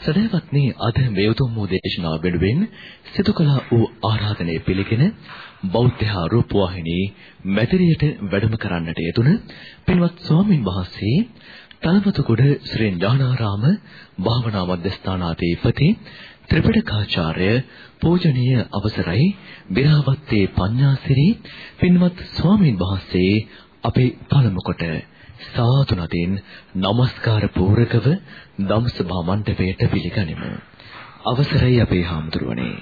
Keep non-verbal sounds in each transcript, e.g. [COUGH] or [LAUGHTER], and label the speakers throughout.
Speaker 1: සදහවත්නි අද මේ උතුම් වූ දේශනාව වෙනුවෙන් සිදු කළ වූ ආරාධනය පිළිගෙන බෞද්ධ රූපවාහිනී මැදිරියට වැඩම කරන්නට යෙදුන පින්වත් ස්වාමින් වහන්සේ තලවතුගොඩ ශ්‍රී ඥානාරාම භාවනා මධ්‍යස්ථානාධිපති ත්‍රිපිටකාචාර්ය පූජනීය අවසරයි විරාවත්තේ පඤ්ඤාසිරි පින්වත් ස්වාමින් වහන්සේ අපේ පළමු කොට සාදු නදින් নমස්කාර පූරකව ධම්සභා මණ්ඩපයට පිළිගනිමු. අවසරයි අපේ හාමුදුරුවනේ.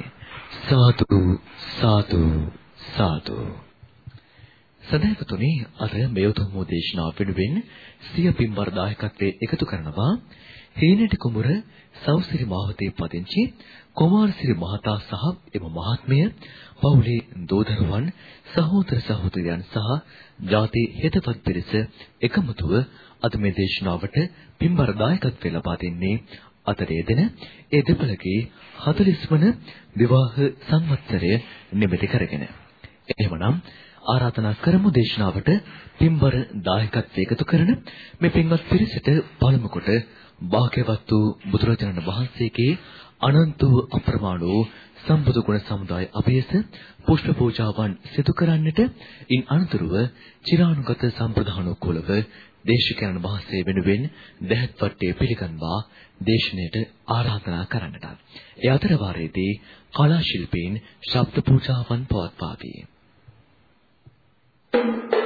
Speaker 1: සාදු සාදු සාදු. සදහවතුනි අර මේ උතුම් දේශනාව පිළිවෙන් සිය පින්බර දායකත්වයේ එකතු කරනවා හේනටි කුමර සෞසිරි මාවතේ පදිංචි කුමාරසිරි මහතා සහ එම මහත්මිය පවුලේ දෝදරුවන් සහෝදර සහෝදරයන් සහ ජාති හිතවත් පිරිස එකමුතුව අද මේ දේශනාවට පින්බර දායකත්වය ලබා දෙන්නේ අතරේ දෙන ඒ දෙපළගේ 40 වන විවාහ සංවත්සරය නිමිති කරගෙන. එහෙමනම් ආරාධනා කරමු දේශනාවට පින්බර දායකත්වය එකතු කරන මේ පින්වත් පිරිසට පළමු කොට භාග්‍යවත් වූ බුදුරජාණන් වහන්සේගේ අනන්ත වූ අප්‍රමාණ වූ සම්බුදු ගුණ සමුදාය අභියස පුෂ්ප පූජාවන් සිදු කරන්නට ඉන් අනතුරුව චිරානුගත සම්ප්‍රදානෝකූලව දේශකයන්න් වහන්සේ වෙනුවෙන් දැහත් වට්ටේ පිළිගන්වා දේශනයට ආරාධනා කරන්නට. ඒ අතර වාරයේදී කලා ශිල්පීන් ශබ්ද පූජාවන් පවත්වාවි. Thank you.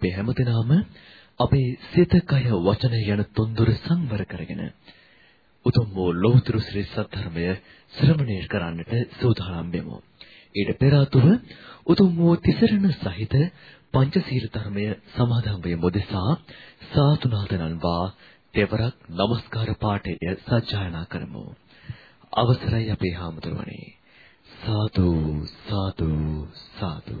Speaker 1: අපි හැමදෙනාම අපේ සිත කය වචන යන තුන්දොර සංවර කරගෙන උතුම් වූ ලෝතර ශ්‍රී සත්‍යර්මය ශ්‍රවණය කරන්නට සූදානම් වෙමු. ඊට පෙර ආතුව උතුම් වූ තිසරණ සහිත පංචශීල ධර්මය සමාදන් වෙමු දෙසා සාතුනාදනන්වා දෙවරක් নমස්කාර පාඨය සජ්ජායනා කරමු. අවසරයි අපේ හාමුදුරුවනේ. සාදු සාදු සාදු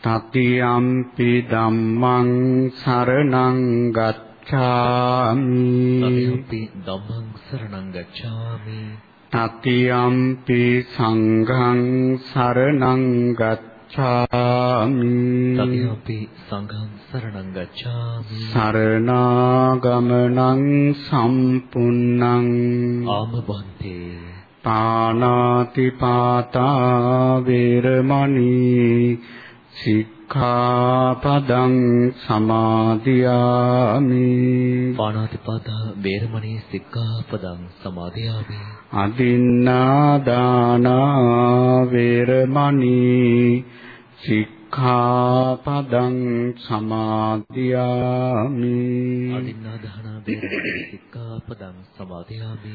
Speaker 2: තතියම්පි ධම්මං සරණං ගච්ඡාමි
Speaker 1: තතියම්පි ධම්මං සරණං ගච්ඡාමි
Speaker 2: තතියම්පි සංඝං සරණං ගච්ඡාමි
Speaker 1: තතියම්පි සංඝං සරණං ගච්ඡාමි
Speaker 2: සරණාගමනං සම්පුන්නං
Speaker 1: ආමබන්තේ
Speaker 2: පානාති පාතා වේරමණී සික්ඛාපදං සමාදියාමි।
Speaker 1: පාණාතිපාතා වේරමණී සික්ඛාපදං සමාදියාමි।
Speaker 2: අදින්නා දාන වේරමණී සික්ඛාපදං සමාදියාමි।
Speaker 1: අදින්නා දාන වේරමණී සික්ඛාපදං සමාදියාමි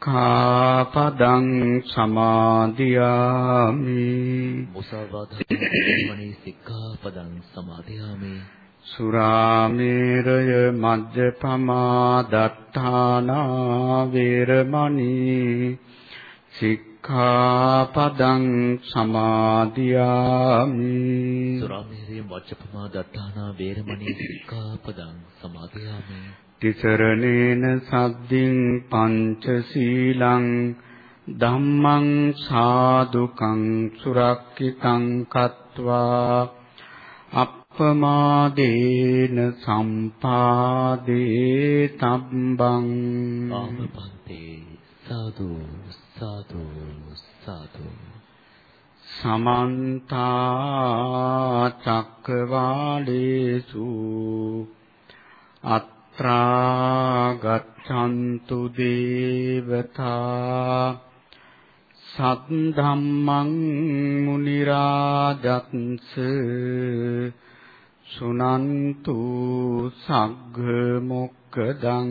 Speaker 2: සික්ඛාපදං සමාදියාමි.
Speaker 1: මුසාවාදා වේරමණී සික්ඛාපදං සමාදියාමි.
Speaker 2: සුරාමේරය මජ්ජපමා දත්තානා වේරමණී සික්ඛාපදං සමාදියාමි.
Speaker 1: සුරාමේරිය වච්චපමා දත්තානා වේරමණී සික්ඛාපදං සමාදියාමි.
Speaker 2: තිසරණේන සද්දින් පංචශීලං ධම්මං සාදුකං සුරක්ඛිතං කତ୍වා අප්පමාදේන සම්පාදේ තබ්බං.
Speaker 1: ආමපන්තේ සාදු සාදු සාදු
Speaker 2: සමන්ත චක්කවාලේසු අත්‍රා ගච්ඡන්තු දේවතා සද්ධම්මං මුනි රාජත්ස සුනන්තු සග්ග මොක්කදං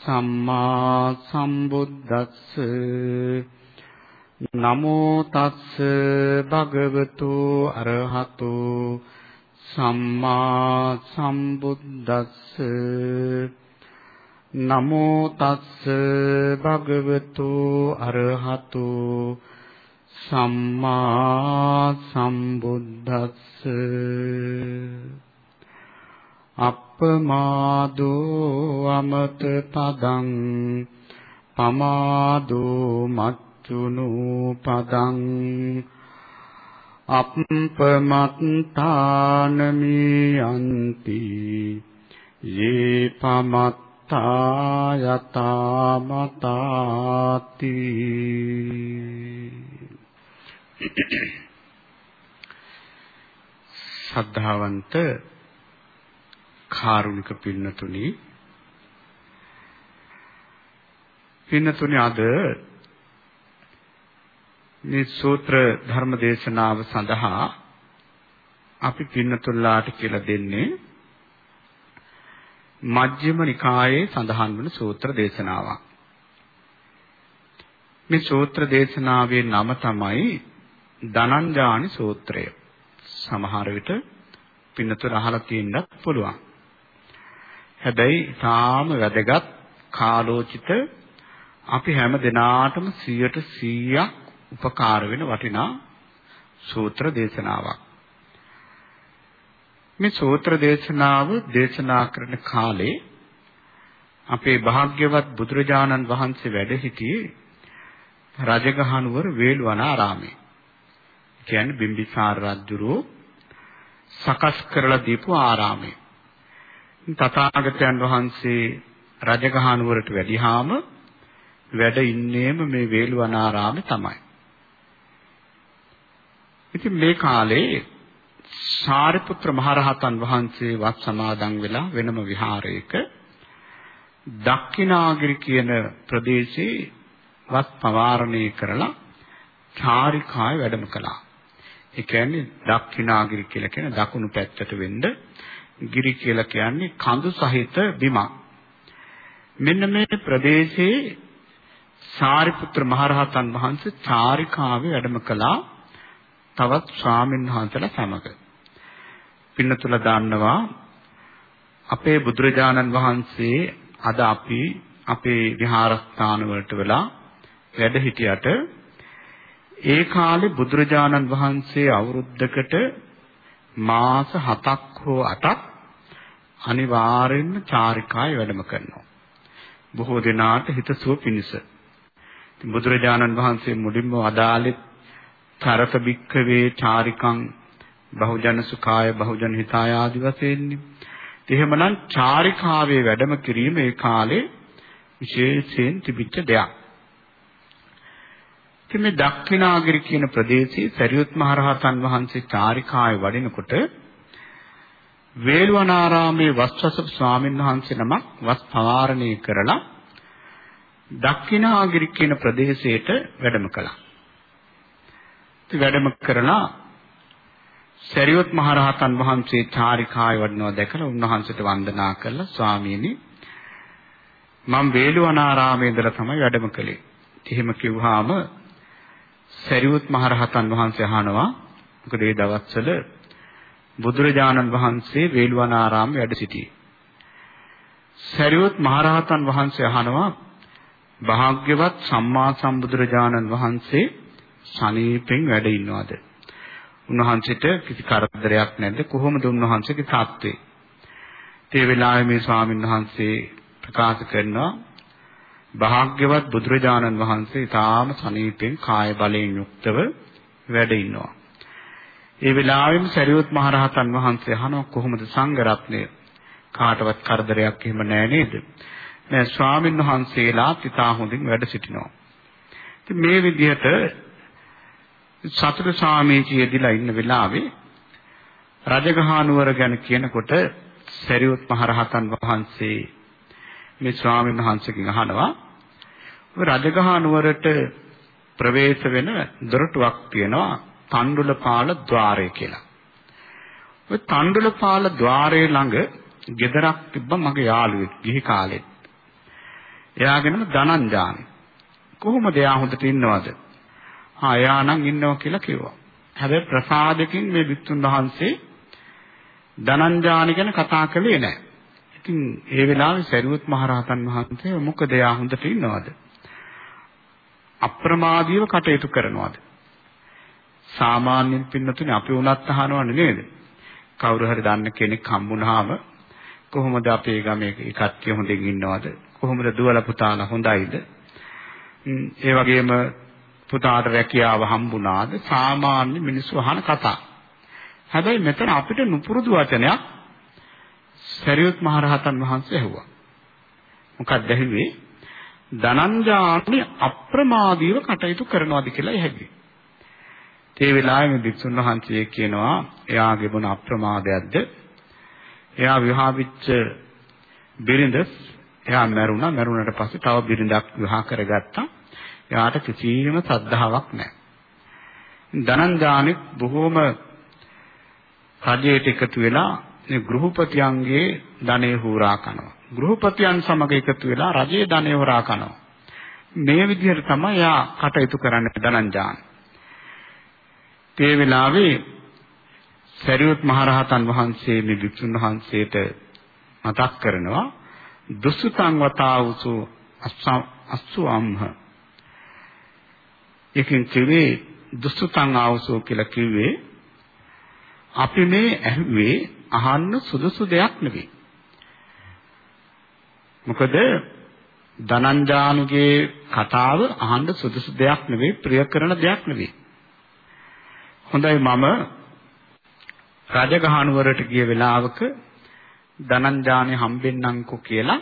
Speaker 2: සම්මා සම්බුද්දස්ස. නමෝ තස්ස භගවතු අරහතු. සම්මා සම්බුද්දස්ස. නමෝ තස්ස භගවතු අරහතු. සම්මා සම්බුද්දස්ස. අප්පමාදෝ අමත පදං පමාදෝ මච්චුනු පදං අප්පමත්තානමියන්ති යේ පමත්තා යතාමතාති ශ්‍රද්ධාවන්ත [COUGHS] කාරුණික පින්නතුනි පින්නතුනි අද මේ සූත්‍ර ධර්ම දේශනාව සඳහා අපි පින්නතුල්ලාට කියලා දෙන්නේ මජ්ක්‍ධිම නිකායේ සඳහන් වන සූත්‍ර දේශනාවක්. මේ සූත්‍ර දේශනාවේ නම තමයි දනංජානි සූත්‍රය. සමහර විට පින්නතුල අහලා තියෙන්නත් පුළුවන්. හැබැයි තාම වැදගත් කාලෝචිත අපි හැම දිනාටම 100% උපකාර වෙන වටිනා සූත්‍ර දේශනාවක්. මේ සූත්‍ර දේශනාව දේශනා කරන කාලේ අපේ භාග්‍යවත් බුදුරජාණන් වහන්සේ වැඩ සිටියේ රජගහනුවර වේළුවනාරාමේ. කියන්නේ බිම්බිසාර රජුරෝ සකස් කරලා දීපු ආරාමය. තථාගතයන් වහන්සේ රජගහනුවරට වැඩිහාම වැඩ ඉන්නේම මේ වේළුවනාරාමේ තමයි. ඉතින් මේ කාලේ සාරිපුත්‍ර මහරහතන් වහන්සේ වත් සමාදන් වෙලා වෙනම විහාරයක දක්ෂිනාගිරි කියන ප්‍රදේශේ වත් පවාරණය කරලා චාරිකාය වැඩම කළා. ඒ කියන්නේ දක්ෂිනාගිරි කියලා කියන දකුණු පැත්තට වෙන්න ගිරි කියලා කියන්නේ කඳු සහිත බිමක්. මෙන්න මේ ප්‍රදේශයේ සාරිපුත්‍ර මහරහතන් වහන්සේ චාරිකාවේ වැඩම කළා තවත් ස්වාමීන් වහන්සේලා සමග. පින්නතුල දන්නවා අපේ බුදුරජාණන් වහන්සේ අද අපි අපේ විහාරස්ථාන වලට වෙලා වැඩ හිටියට ඒ කාලේ බුදුරජාණන් වහන්සේ අවුරුද්දකට මාස 7ක් හෝ 8ක් අනිවාර්යෙන්ම චාරිකාය වැඩම කරනවා. බොහෝ දෙනාට හිතසුව පිණිස. බුදුරජාණන් වහන්සේ මුලින්ම අදාළේ තරත බික්කවේ චාරිකං බහුජන සුඛාය බහුජන හිතාය ආදි වශයෙන්නේ. එහෙමනම් චාරිකාවේ වැඩම කිරීම ඒ කාලේ විශේෂයෙන් තිබිච්ච දෙයක්. ඉතින් මේ දක්ෂිනාගිරි කියන ප්‍රදේශයේ සරියුත් මහ රහතන් වහන්සේ චාරිකාවේ වඩිනකොට වේළුවනාරාමේ වස්වසප ස්වාමීන් වහන්සේ නමක් වස් පවාරණය කරලා දක්ෂිනාගිරි කියන ප්‍රදේශයට වැඩම කළා. ඉතින් වැඩම කරලා සරියුත් මහ රහතන් වහන්සේ චාරිකාවේ වඩිනවා දැකලා උන්වහන්සේට වන්දනා කළා ස්වාමීනි මම වේළුවනාරාමේ ඉඳලා තමයි වැඩම කළේ. එහෙම කිව්වහම සරියුත් මහරහතන් වහන්සේ අහනවා මොකද ඒ දවස්වල බුදුරජාණන් වහන්සේ වේළුවනාරාමයේ වැඩ සිටියේ. සරියුත් මහරහතන් වහන්සේ අහනවා භාග්‍යවත් සම්මා සම්බුදුරජාණන් වහන්සේ සනීපෙන් වැඩ ඉන්නවද? උන්වහන්සේට කිසි කරදරයක් නැද්ද? කොහොමද උන්වහන්සේගේ තාත්වේ? ඒ වෙලාවේ මේ ස්වාමීන් වහන්සේ ප්‍රකාශ කරනවා භාග්‍යවත් බුදුරජාණන් වහන්සේ ඊටාම සනීපෙන් කාය බලයෙන් යුක්තව වැඩ ඉන්නවා. ඒ වෙලාවෙම සරියුත් මහරහතන් වහන්සේ අහනවා කොහොමද සංඝ රත්නය කාටවත් කරදරයක් එහෙම නැහැ නේද? නෑ ස්වාමින් වහන්සේලා ඊටා හොඳින් වැඩ සිටිනවා. ඉතින් මේ විදිහට සතර සාමීචියදීලා ඉන්න වෙලාවේ රජගහනුවර ගැන කියනකොට සරියුත් මහරහතන් වහන්සේ මේ ස්වාමීන් වහන්සේගෙන් අහනවා ඔය රජගහ නුවරට ප්‍රවේශ වෙන දොරටුවක් තියෙනවා තණ්ඩුලපාල ద్వාරය කියලා. ඔය තණ්ඩුලපාල ద్వාරයේ ළඟ ගෙදරක් තිබ්බ මගේ යාළුවෙක් ගිහි කාලෙත්. එයාගෙනම ධනංජානි. කොහොමද එයා හොඳට ඉන්නවද? ආ එයා නම් ඉන්නවා කියලා කිව්වා. හැබැයි ප්‍රසාදකින් මේ විත්තුන් වහන්සේ ධනංජානි ගැන කතා කළේ නැහැ. ඉතින් ඒ වෙලාවේ සරියුත් මහරහතන් වහන්සේ මොකද එයා හොඳට ඉන්නවද? අප්‍රමාදීව කටයුතු කරනවද? සාමාන්‍යයෙන් පින්නතුනේ අපි උනත් අහනවනේ නේද? කවුරු හරි දන්න කෙනෙක් හම්බුනහම කොහොමද අපේ ගමේ කට්ටිය හොඳින් ඉන්නවද? කොහොමද දුවලා පුතාලා හොඳයිද? ඒ වගේම පුතාට රැකියාව හම්බුණාද? සාමාන්‍ය මිනිස්සු අහන කතා. හැබැයි මෙතන අපිට නුපුරුදු වචනයක් සරියුත් මහරහතන් වහන්සේ ඇහුවා. මොකක්ද ඇහුවේ? ධනංජානි අප්‍රමාදීව කටයුතු කරනවාද කියලා ඇහුවේ. ඒ වෙලාවේ භික්ෂුන් වහන්සේ කියනවා එයාගේ මොන අප්‍රමාදයක්ද? එයා විවාහවිච්ච බිරිඳ එයා මැරුණා මැරුණට පස්සේ තව බිරිඳක් විවාහ කරගත්තා. එයාට කිසිම සද්ධාාවක් නැහැ. ධනංජානි බොහෝම රජයට එකතු වෙලා මේ ගෘහපතියන්ගේ ධනෙ හුරා කනවා. ගෘහපතියන් සමග එකතු වෙලා රජයේ ධනෙ හොරා කනවා. මේ විදිහට තමයි යා කටයුතු කරන්නේ ධනංජාන. ඒ වෙලාවේ සරියුත් මහරහතන් වහන්සේ මේ වික්ෂුන් වහන්සේට මතක් කරනවා දුස්සුතං වතාවුසු අස්සුම්හ එකෙන් කිව්වේ දුස්සුතං ආවසෝ කියලා කිව්වේ අපි මේ ඇහුවේ අහන්න සුදුසු දෙයක් නෙවෙයි. මොකද ධනංජානුගේ කතාව අහන්න සුදුසු දෙයක් නෙවෙයි ප්‍රිය කරන දෙයක් නෙවෙයි. හොඳයි මම රජගහනුවරට ගිය වෙලාවක ධනංජානේ හම්බෙන්නම්කෝ කියලා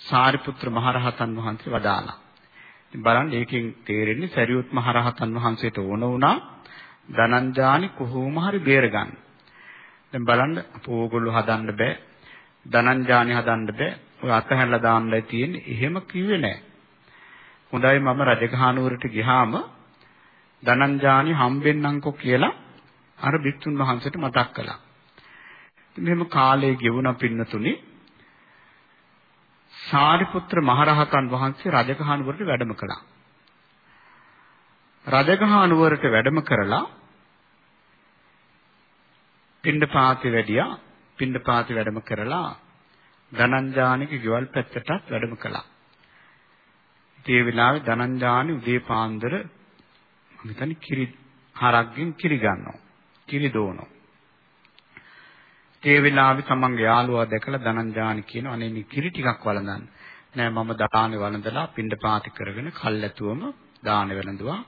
Speaker 2: සාරිපුත්‍ර මහරහතන් වහන්සේ වදාලා. ඉතින් බලන්න ඒකෙන් තේරෙන්නේ සරියුත් මහරහතන් වහන්සේට ඕන වුණා ධනංජානි කොහොම හරි බේරගන්න. දැන් බලන්න ඕගොල්ලෝ හදන්න බෑ. ධනංජානි හදන්න බෑ. ඔය අතහැරලා දාන්නයි තියෙන්නේ. එහෙම කිව්වේ නෑ. හොඳයි මම රජගහනුවරට ගියාම ධනංජානි හම්බෙන්නම්කෝ කියලා අර බිත්තුන් වහන්සේට මතක් කළා. මෙහෙම කාලේ ගෙවුණ පින්නතුනි සාරිපුත්‍ර මහරහතන් වහන්සේ රජගහනුවරට වැඩම කළා. රජගහනුවරට වැඩම කරලා පින්ඩපාතේ වැඩියා පින්ඩපාතේ වැඩම කරලා ධනංජානිගේ ගෙවල් පැත්තටත් වැඩම කළා. ඒ වෙලාවේ ධනංජානි උදේ පාන්දර මම හිතන්නේ කිරි හරක්ගෙන් කිරි ගන්නවා. කිරි දෝනවා. ඒ වෙලාවේ තමන්ගේ යාළුවා දැකලා ධනංජානි කියනවා අනේ මේ කිරි ටිකක් වළඳන්න. නෑ මම දානේ වළඳලා පින්ඩපාති කරගෙන කල්ැතුවම දානේ වළඳුවා.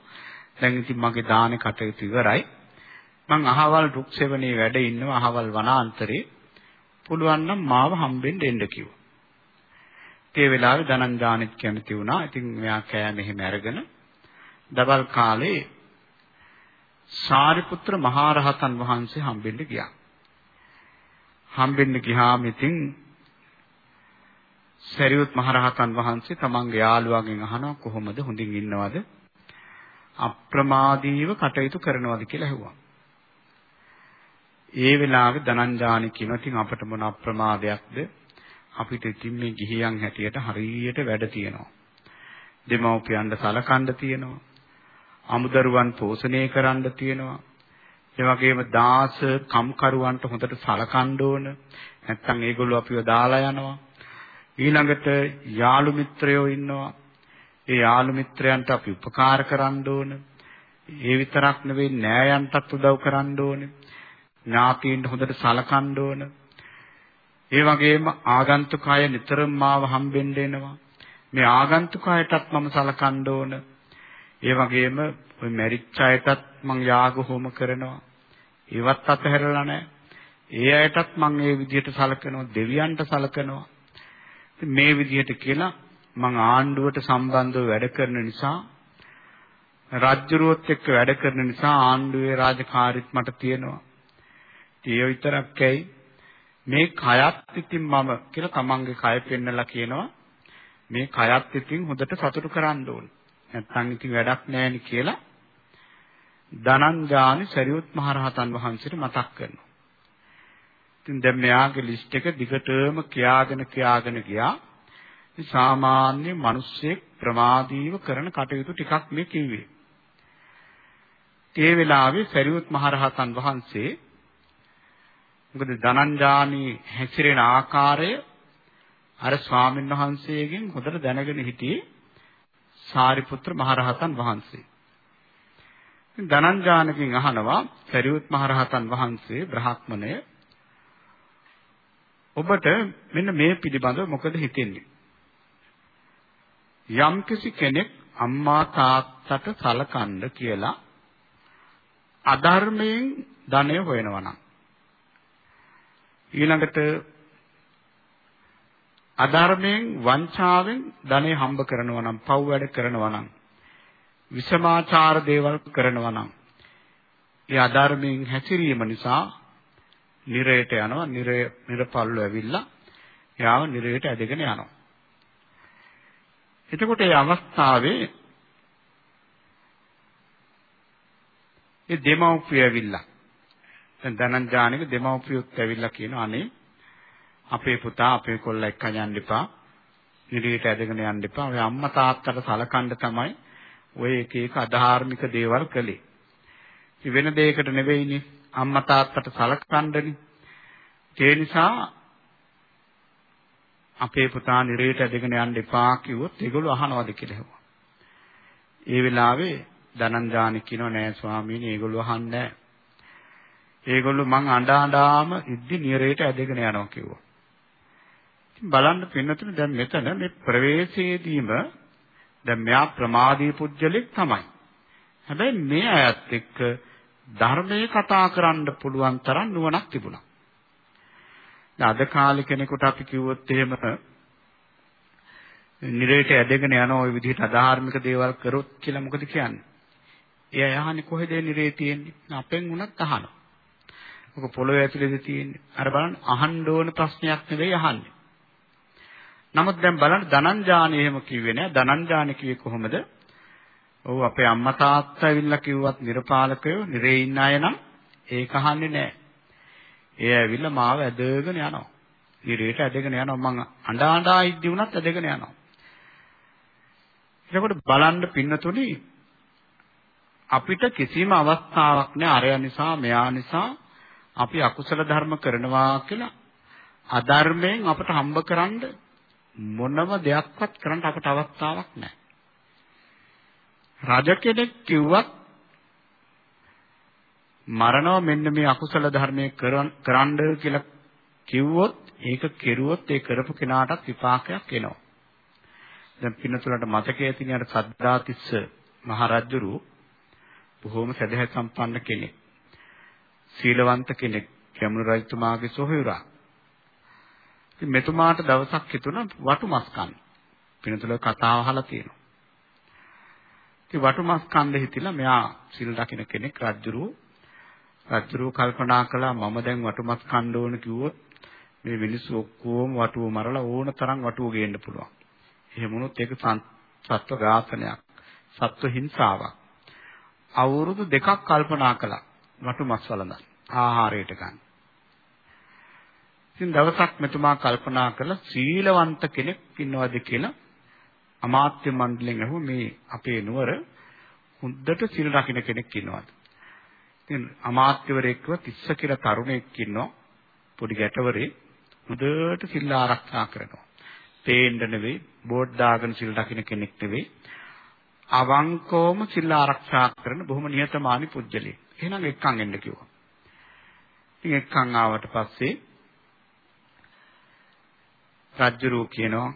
Speaker 2: දැන් ඉතින් මගේ දානේ කටයුතු ඉවරයි. මං අහවල් රුක් සෙවණේ වැඩ ඉන්නවා අහවල් වනාන්තරේ. පුළුවන් නම් මාව හම්බෙන්න එන්න කිව්වා. ඒ වෙලාවේ ධනංජානිත් කැමති වුණා. ඉතින් මෙයා කෑ මෙහෙම අරගෙන දවල් කාලේ සාරිපුත්‍ර මහරහතන් වහන්සේ හම්බෙන්න ගියා. හම්බෙන්න ගියාම ඉතින් සරියුත් මහරහතන් වහන්සේ තමන්ගේ යාළුවාගෙන් අහනවා කොහොමද හොඳින් ඉන්නවද අප්‍රමාදීව කටයුතු කරනවද කියලා ඇහුවා. ඒ වෙලාවේ ධනංජානි කියනවා ඉතින් අපිට මොන අප්‍රමාදයක්ද අපිට ඉතින් මේ ගිහියන් හැටියට හරියට වැඩ තියෙනවා. දෙමව්පියන්ට සලකන්න තියෙනවා. අමුදරුවන් පෝෂණය කරන්න තියෙනවා. ඒ වගේම දාස කම්කරුවන්ට හොඳට සලකන්න ඕන. නැත්තම් ඒගොල්ලෝ අපිව දාලා යනවා. ඊළඟට යාළු මිත්‍රයෝ ඉන්නවා. ඒ යාළු මිත්‍රයන්ට අපි උපකාර කරන්න ඕන. ඒ විතරක් නෙවෙයි නෑයන්ටත් උදව් කරන්න ඕනේ. ඥාතීන්ට හොඳට සලකන්න ඕන. ඒ වගේම ආගන්තුක අය නිතරම මාව හම්බෙන්න එනවා. මේ ආගන්තුක අයටත් මම සලකන්න ඕන. ඒ වගේම ওই මැරිච්ච අයටත් මං යාග හෝම කරනවා. ඒවත් අතහැරලා නැහැ. ඒ අයටත් මං ඒ විදිහට සලකනවා, දෙවියන්ට සලකනවා. මේ විදිහට කියලා මං ආණ්ඩුවට සම්බන්ධව වැඩ කරන නිසා රාජ්‍යරුවත් එක්ක වැඩ කරන නිසා ආණ්ඩුවේ රාජකාරීත් මට තියෙනවා. ඒ විතරක් ඇයි මේ කයත් ඉතින් මම කියලා තමන්ගේ කය පෙන්නලා කියනවා මේ කයත් ඉතින් හොඳට සතුටු කරන්න ඕන. නැත්තම් ඉතින් වැඩක් නැහැ කියලා ධනංජානි සරියුත් මහරහතන් වහන්සේට මතක් කරනවා. ඉතින් දැන් මෙයාගේ ලිස්ට් එක දිගටම කියාගෙන කියාගෙන ගියා. සාමාන්‍ය මිනිස්සෙක් ප්‍රමාදීව කරන කටයුතු ටිකක් මේ කිව්වේ. ඒ වෙලාවේ සරියුත් මහරහතන් වහන්සේ මොකද ධනංජානි හැසිරෙන ආකාරය අර ස්වාමීන් වහන්සේගෙන් හොඳට දැනගෙන හිටියේ සාරිපුත්‍ර මහරහතන් වහන්සේ. ධනංජානකින් අහනවා සරියුත් මහරහතන් වහන්සේ බ්‍රහ්මණය ඔබට මෙන්න මේ පිළිබඳව මොකද හිතෙන්නේ? යම්කිසි කෙනෙක් අම්මා තාත්තට සලකන්න කියලා අධර්මයෙන් ධනය හොයනවා නම් ඊළඟට අධර්මයෙන් වංචාවෙන් ධනෙ හම්බ කරනවා නම් පව් වැඩ කරනවා නම් විසමාචාර දේවල් කරනවා නම් ඒ අධර්මයෙන් හැසිරීම නිසා නිරයට යනවා නිරය නිරපල්ල ඇවිල්ලා යාව නිරයට ඇදගෙන යනවා. එතකොට මේ අවස්ථාවේ ඒ දෙමව්පිය ඇවිල්ලා දැන් ධනංජානික දෙමව්පියොත් ඇවිල්ලා කියනවා අනේ අපේ පුතා අපේ කොල්ලා එක්ක යන්න එපා. නිරියට ඇදගෙන යන්න එපා. ඔය අම්මා තාත්තට සලකන්න තමයි ඔය එක එක අධාර්මික දේවල් කළේ. වෙන දෙයකට නෙවෙයිනේ අම්මා තාත්තට සලකන්නනේ. ඒ නිසා අපේ පුතා නිරේට ඇදගෙන යන්න එපා කිව්වොත් ඒගොල්ලෝ අහනවද කියලා හෙව්වා. ඒ වෙලාවේ ධනංජානි කියනවා නෑ ස්වාමීනි ඒගොල්ලෝ අහන්නේ නෑ. ඒගොල්ලෝ මං අඬ අඬාම ඉද්දි නියරේට ඇදගෙන යනවා කිව්වා. ඉතින් බලන්න පින්නතුනේ දැන් මෙතන මේ ප්‍රවේශයේදීම දැන් මෙයා ප්‍රමාදී පුජ්‍යලෙක් තමයි. හැබැයි මේ අයත් එක්ක ධර්මයේ කතා කරන්න පුළුවන් තරම් නුවණක් තිබුණා. දැන් අද කාලේ කෙනෙකුට අපි කිව්වොත් එහෙම නිරේට ඇදගෙන යන ওই විදිහට අධාර්මික දේවල් කරොත් කියලා මොකද කියන්නේ? එයා යහනේ කොහෙද නිරේ තියෙන්නේ? අපෙන් උනත් අහනවා. ඔක පොළොවේ ඇතුලේද තියෙන්නේ. අර බලන්න අහන්න ඕන ප්‍රශ්නයක් නෙවෙයි අහන්නේ. නමුත් දැන් බලන්න ධනංජාන එහෙම කිව්වේ නෑ. ධනංජාන කිව්වේ කොහොමද? ඔව් අපේ අම්මා තාත්තා ඇවිල්ලා කිව්වත් නිර්පාලකයෝ නිරේ ඉන්න අය නම් ඒක අහන්නේ නෑ. ඒ ඇවිල්ලා මාව ඇදගෙන යනවා. නිරේට ඇදගෙන යනවා. මං අඬා අඬා ඉද්දි වුණත් ඇදගෙන යනවා. එතකොට බලන්න පින්නතුනි අපිට කිසිම අවස්ථාවක් නෑ අරය නිසා මෙයා නිසා අපි අකුසල ධර්ම කරනවා කියලා අධර්මයෙන් අපට හම්බ කරන්න මොනම දෙයක්වත් කරන්න අපට අවස්ථාවක් නැහැ. රජ කෙනෙක් කිව්වත් මරණව මෙන්න මේ අකුසල ධර්මයේ කරන්න කියලා කිව්වොත් ඒක කෙරුවොත් ඒ කරපු කෙනාටත් විපාකයක් එනවා. දැන් පින්නතුලට මතකයේ තියෙන අර සද්දාතිස්ස මහරජුරු බොහෝම සදහැ සම්පන්න කෙනෙක්. සීලවන්ත කෙනෙක්. ගැමුණු රජතුමාගේ සොහොයුරා. ඉතින් මෙතුමාට දවසක් හිතුණා වටුමස් කන්න. පිනතුල කතාව අහලා තියෙනවා. ඉතින් වටුමස් කන්න හිතිලා මෙයා සිල් රකින්න කෙනෙක් රජුරු රජුරු කල්පනා කළා මම දැන් වටුමස් කන්න ඕන කිව්වොත් මේ මිනිස්සු ඔක්කොම වටුව මරලා ඕන තරම් වටුව ගේන්න පුළුවන්. එහෙම වුණොත් ඒක සත්ව ඝාතනයක්. සත්ව හිංසාවක්. අවුරුදු දෙකක් කල්පනා කළා වටුමස් වළඳන් ආහාරයට ගන්න. ඉතින් දවසක් මෙතුමා කල්පනා කළා සීලවන්ත කෙනෙක් ඉන්නවද කියලා අමාත්‍ය මණ්ඩලයෙන් අහුව මේ අපේ නුවර හොඳට සීල රකින්න කෙනෙක් ඉන්නවද? ඉතින් අමාත්‍යවරයෙක්ව තිස්ස කියලා තරුණයෙක් ඉන්නවා පොඩි ගැටවරේ හොඳට සිල් ආරක්ෂා කරනවා. පේන්න නෙවෙයි බෝඩ් දාගෙන සිල් රකින්න කෙනෙක් නෙවෙයි අවංකවම සිල් ආරක්ෂා කරන බොහොම නිහතමානී පුජ්‍යලෙක්. එහෙනම් එක්කන් එන්න කිව්වා. ඉතින් එක්කන් ආවට පස්සේ රජ්ජුරෝ කියනවා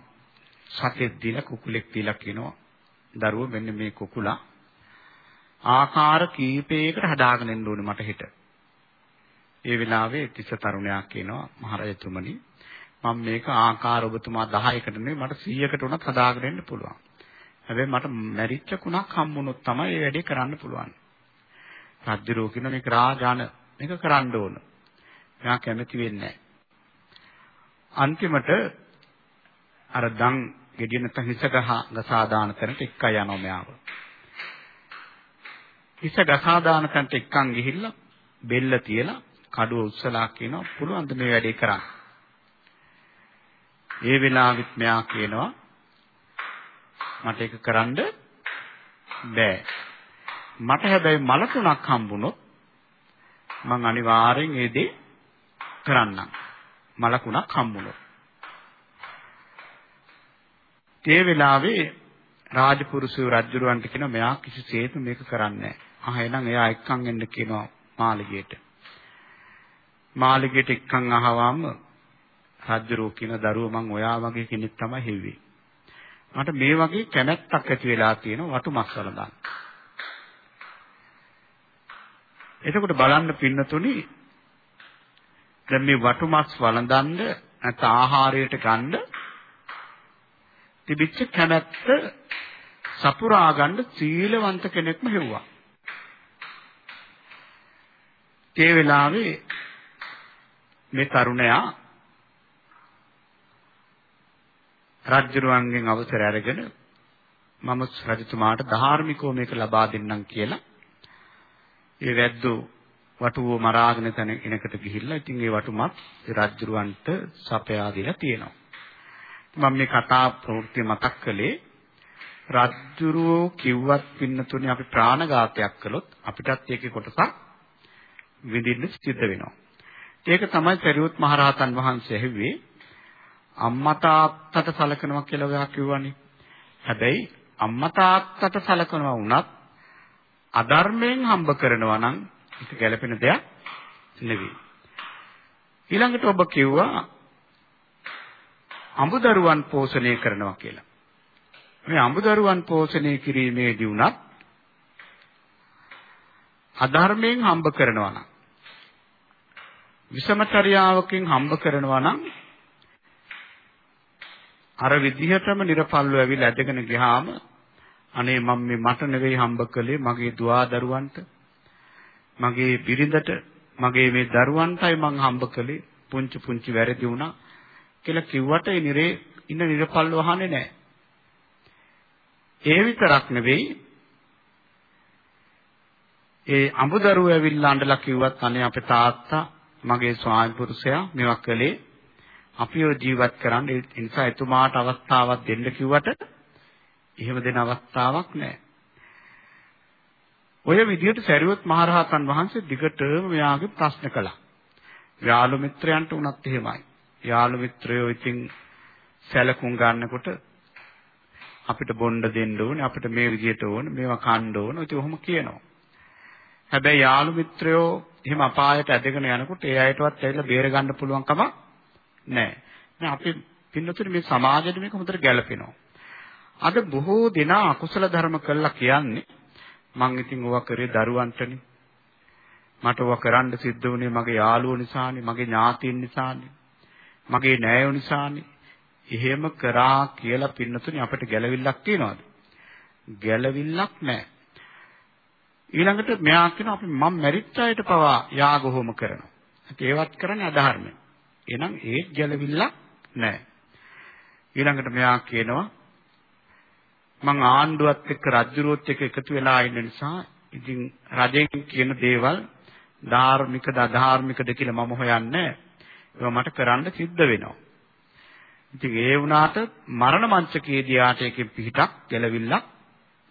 Speaker 2: සතෙක් දීලා කුකුලෙක් දීලා කියනවා දරුවෝ මෙන්න මේ කුකුලා ආකාර කීපයකට හදාගෙන එන්න ඕනේ මට හෙට. ඒ වෙලාවේ තිස්ස තරුණයා කියනවා මහරජතුමනි මම මේක ආකාර ඔබතුමා 10කට නෙවෙයි මට 100කට උනත් හදාගෙන එන්න පුළුවන්. හැබැයි මට මැරිච්ච කුණක් හම්බුනොත් තමයි මේ වැඩේ කරන්න පුළුවන්. රජ්ජුරෝ කියන මේක රාජාන මේක කරන්න ඕන. එයා කැමති වෙන්නේ අන්තිමට අර දන් ගෙඩිය නැත්නම් හිස ගහ ගසා දාන තැනට එක්කයි යනවා මෙයාව. හිස ගසා දාන තැනට එක්කන් ගිහිල්ලා බෙල්ල තියලා කඩුව උස්සලා කියනවා පුළුවන් ද මේ වැඩේ කරන්න. ඒ වෙලාවෙත් මෙයා කියනවා මට ඒක කරන්න බෑ. මට හැබැයි මල තුනක් හම්බුනොත් මං අනිවාර්යෙන් ඒ දේ කරන්නම්. මලකුණක් හම්බුනොත්. ඒ වෙලාවේ රාජපුරුෂය රජුරවන්ට කියන මෙයා කිසිසේත් මේක කරන්නේ නැහැ. ආ එහෙනම් එයා එක්කන් එන්න කියනවා මාළිගයට. මාළිගයට එක්කන් අහවම රජුරෝ කියන දරුවෝ මං ඔයා වගේ කෙනෙක් තමයි හෙව්වේ. මට මේ වගේ කැමැත්තක් ඇති වෙලා තියෙනවා වටුමස් වලඳන්. එතකොට බලන්න පින්නතුනි දැන් මේ වටුමස් වළඳන්න නැත්නම් ආහාරයට ගන්න තිබිච්ච කැමැත්ත සපුරා ගන්න සීලවන්ත කෙනෙක්ම හෙව්වා. ඒ වෙලාවේ මේ තරුණයා රජුරුවන්ගෙන් අවසර අරගෙන මම රජතුමාට ධාර්මිකව මේක ලබා දෙන්නම් කියලා ඒ වැද්දෝ වටුව මරාගෙන තන එනකට ගිහිල්ලා ඉතින් ඒ වටුමත් රජුරවන්ට සපයා දීලා තියෙනවා. මම මේ කතා ප්‍රවෘත්ති මතක් කළේ රජුරෝ කිව්වත් පින්නතුනේ අපි ප්‍රාණඝාතයක් කළොත් අපිටත් ඒකේ කොටසක් විඳින්න සිද්ධ වෙනවා. ඒක තමයි සරියුත් මහරහතන් වහන්සේ ඇහුවේ අම්මා තාත්තට සලකනවා කියලා ඔයා කිව්වනේ. හැබැයි අම්මා තාත්තට සලකනවා වුණත් අධර්මයෙන් හම්බ කරනවා නම් ඒක ගැළපෙන දෙයක් නෙවෙයි. ඊළඟට ඔබ කිව්වා අඹදරුවන් පෝෂණය කරනවා කියලා. මේ අඹදරුවන් පෝෂණය කිරීමේදී උනත් අධර්මයෙන් හම්බ කරනවා නම් විෂමචර්යාවකින් හම්බ කරනවා නම් අර විදිහටම නිර්පල්ව ඇවිල්ලා ඇදගෙන ගියාම අනේ මම මේ මට නෙවෙයි හම්බ කළේ මගේ දුවා දරුවන්ට. මගේ බිරිඳට මගේ මේ දරුවන්ටයි මං හම්බ කළේ. පුංචි පුංචි වැරදි වුණා. කියලා කිව්වට ඒ නිරේ ඉන්න නිරපල්ව අහන්නේ නැහැ. ඒ විතරක් නෙවෙයි ඒ අඹදරුව ඇවිල්ලා අඬලා කිව්වත් අනේ අපේ තාත්තා මගේ ස්වාමි පුරුෂයා මේවා කළේ අපිව ජීවත් කරන්න ඒ නිසා එතුමාට අවස්ථාවක් දෙන්න කිව්වට එහෙම දෙන අවස්ථාවක් නැහැ. ඔය විදිහට සරියොත් මහරහතන් වහන්සේ දිගටම මෙයාගේ ප්‍රශ්න කළා. යාළු මිත්‍රයන්ට උනත් එහෙමයි. යාළු මිත්‍රයෝ ඉතින් සැලකුම් ගන්නකොට අපිට බොණ්ඩ දෙන්න ඕනේ අපිට මේ විදිහට ඕනේ මේවා කන්න ඕනේ ඉතින් ඔහොම කියනවා. හැබැයි යාළු මිත්‍රයෝ එහෙම අපායට ඇදගෙන යනකොට ඒ අයටවත් ඇවිල්ලා බේර ගන්න පුළුවන් කමක් නැහැ. දැන් අපි පින්නතුනි මේ සමාජෙට මේක හොඳට ගැලපෙනවා. අද බොහෝ දෙනා අකුසල ධර්ම කළා කියන්නේ මං ඉතින් ඕවා කරේ දරුවන්ටනේ. මට ඕවා කරන්න සිද්ධ වුණේ මගේ යාළුවෝ නිසානේ, මගේ ඥාතීන් නිසානේ. මගේ නෑයෝ නිසානේ. එහෙම කරා කියලා පින්නතුනි අපිට ගැළවිල්ලක් තියනවාද? ගැළවිල්ලක් නැහැ. ඊළඟට මෙයා කියනවා අපි මම මැරිච්ච අයට පවා යාග හෝම කරනවා. ඒවත් කරන්නේ අධර්මයි. එහෙනම් ඒත් ගැළවිල්ලක් නැහැ. ඊළඟට මෙයා කියනවා මං ආණ්ඩුවත් එක්ක රජුරුවත් එක්ක එකතු වෙලා ඉන්න නිසා ඉතින් රජෙන් කියන දේවල් ධාර්මිකද අධාර්මිකද කියලා මම හොයන්නේ ඒවා මට කරන්න සිද්ධ වෙනවා. ඉතින් ඒ වුණාට මරණ මංචකයේදී ආට එකෙන් පිටක් ගැලවිල්ලක්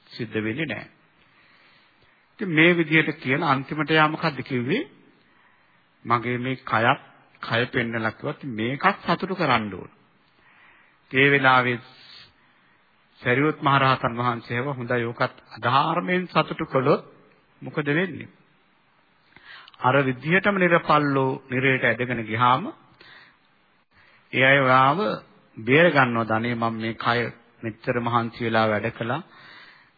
Speaker 2: සිද්ධ වෙන්නේ නැහැ. ඉතින් මේ විදිහට කියන අන්තිමට යා මොකද්ද කිව්වේ? මගේ මේ කයත් කය පෙන්නලා කිව්වත් මේකත් සතුටු කරන්න ඕන. ඒ වෙලාවේ සරියොත් මහරහතන් වහන්සේව හොඳයි ඕකත් අධාර්මයෙන් සතුටු කළොත් මොකද වෙන්නේ? අර විදිහටම නිර්පල්ලෝ නිරේට ඇදගෙන ගියාම ඒ අය වාව බේර ගන්නවද අනේ මම මේ කය මෙච්චර මහන්සි වෙලා වැඩ කළා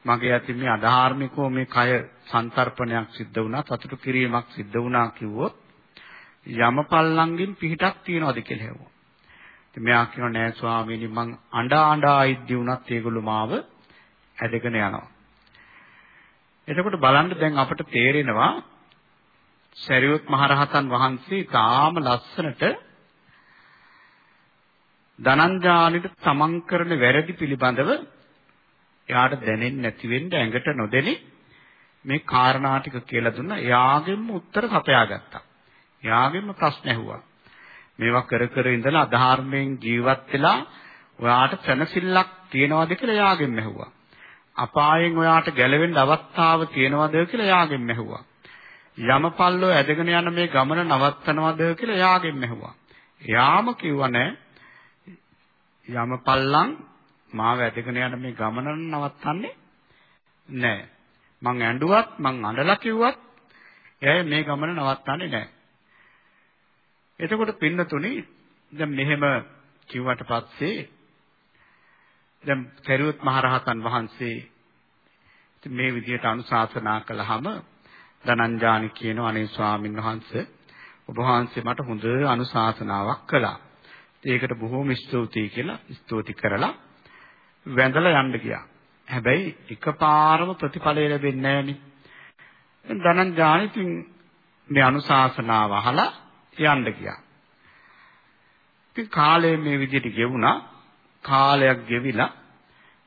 Speaker 2: මගේ අතින් මේ අධාර්මිකව මේ කය සංතරපණයක් සිද්ධ වුණා සතුටු කිරීමක් සිද්ධ වුණා කිව්වොත් යමපල්ලංගෙන් පිහිටක් තියනවාද කියලා හෙව්වා. ඉතින් මෙයා කියනවා නෑ ස්වාමීනි මං අඬා අඬා ඉද්දි වුණත් ඒගොල්ලෝ මාව ඇදගෙන යනවා. එතකොට බලන්න දැන් අපිට තේරෙනවා සරියුත් මහරහතන් වහන්සේ තාම ලස්සනට ධනංජානිට තමන් කරන වැරදි පිළිබඳව එයාට දැනෙන්නේ නැති වෙන්න ඇඟට නොදෙනි මේ කාරණා ටික කියලා දුන්නා. එයාගෙන්ම උත්තර සපයාගත්තා. එයාගෙන්ම ප්‍රශ්න ඇහුවා. මේවා කර කර ඉඳලා අධර්මයෙන් ජීවත් වෙලා ඔයාට සැනසෙල්ලක් තියනවද කියලා එයාගෙන් ඇහුවා. අපායෙන් ඔයාට ගැලවෙන්න අවස්ථාව තියනවද කියලා එයාගෙන් ඇහුවා. යමපල්ලෝ ඇදගෙන යන මේ ගමන නවත්තනවද කියලා එයාගෙන් ඇහුවා. එයාම කිව්වා නෑ යමපල්ලන් මාව ඇදගෙන යන මේ ගමන නවත්තන්නේ නෑ. මං ඇඬුවත් මං අඬලා කිව්වත් එයා මේ ගමන නවත්තන්නේ නෑ. එතකොට පින්නතුනි දැන් මෙහෙම කිව්වට පස්සේ දැන් කරුවත් මහරහතන් වහන්සේ මේ විදිහට අනුශාසනා කළාම ධනංජානි කියන අනේ ස්වාමින් වහන්සේ ඔබ වහන්සේ මට හොඳ අනුශාසනාවක් කළා. ඒකට බොහොම ස්තුතියි කියලා ස්තුති කරලා වැඳලා යන්න ගියා. හැබැයි එකපාරම ප්‍රතිඵලය ලැබෙන්නේ නැහෙනි. ධනංජානි ඉතින් මේ අනුශාසනාව අහලා යන්න ගියා. ඉතින් කාලය මේ විදිහට ගෙවුණා. කාලයක් ගෙවිලා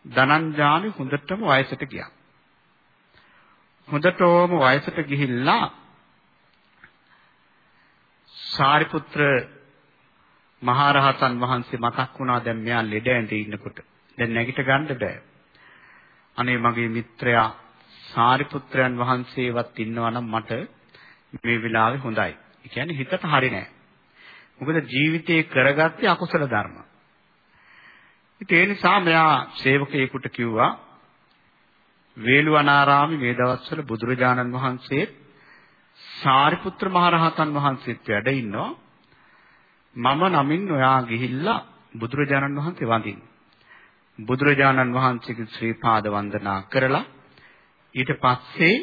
Speaker 2: ධනංජානි හොඳටම වයසට ගියා. හොඳටම වයසට ගිහිල්ලා සාරිපුත්‍ර මහරහතන් වහන්සේ මතක් වුණා දැන් මෙයා ලෙඩ ඇඳේ ඉන්නකොට. දැන් නැගිට ගන්න බෑ. අනේ මගේ මිත්‍රයා සාරිපුත්‍රයන් වහන්සේවත් ඉන්නවා නම් මට මේ වෙලාවේ හොඳයි. ඒ කියන්නේ හිතට හරි නෑ. මොකද ජීවිතේ කරගත්තේ අකුසල ධර්ම. ඒ නිසා මෙයා සේවකයෙකුට කිව්වා වේළුවනාරාමේ මේ දවස්වල බුදුරජාණන් වහන්සේ සාරිපුත්‍ර මහරහතන් වහන්සේත් වැඩ ඉන්නවා. මම නමින් ඔයා ගිහිල්ලා බුදුරජාණන් වහන්සේ වඳින්න. බුදුරජාණන් වහන්සේගේ ශ්‍රී පාද වන්දනා කරලා ඊට පස්සේ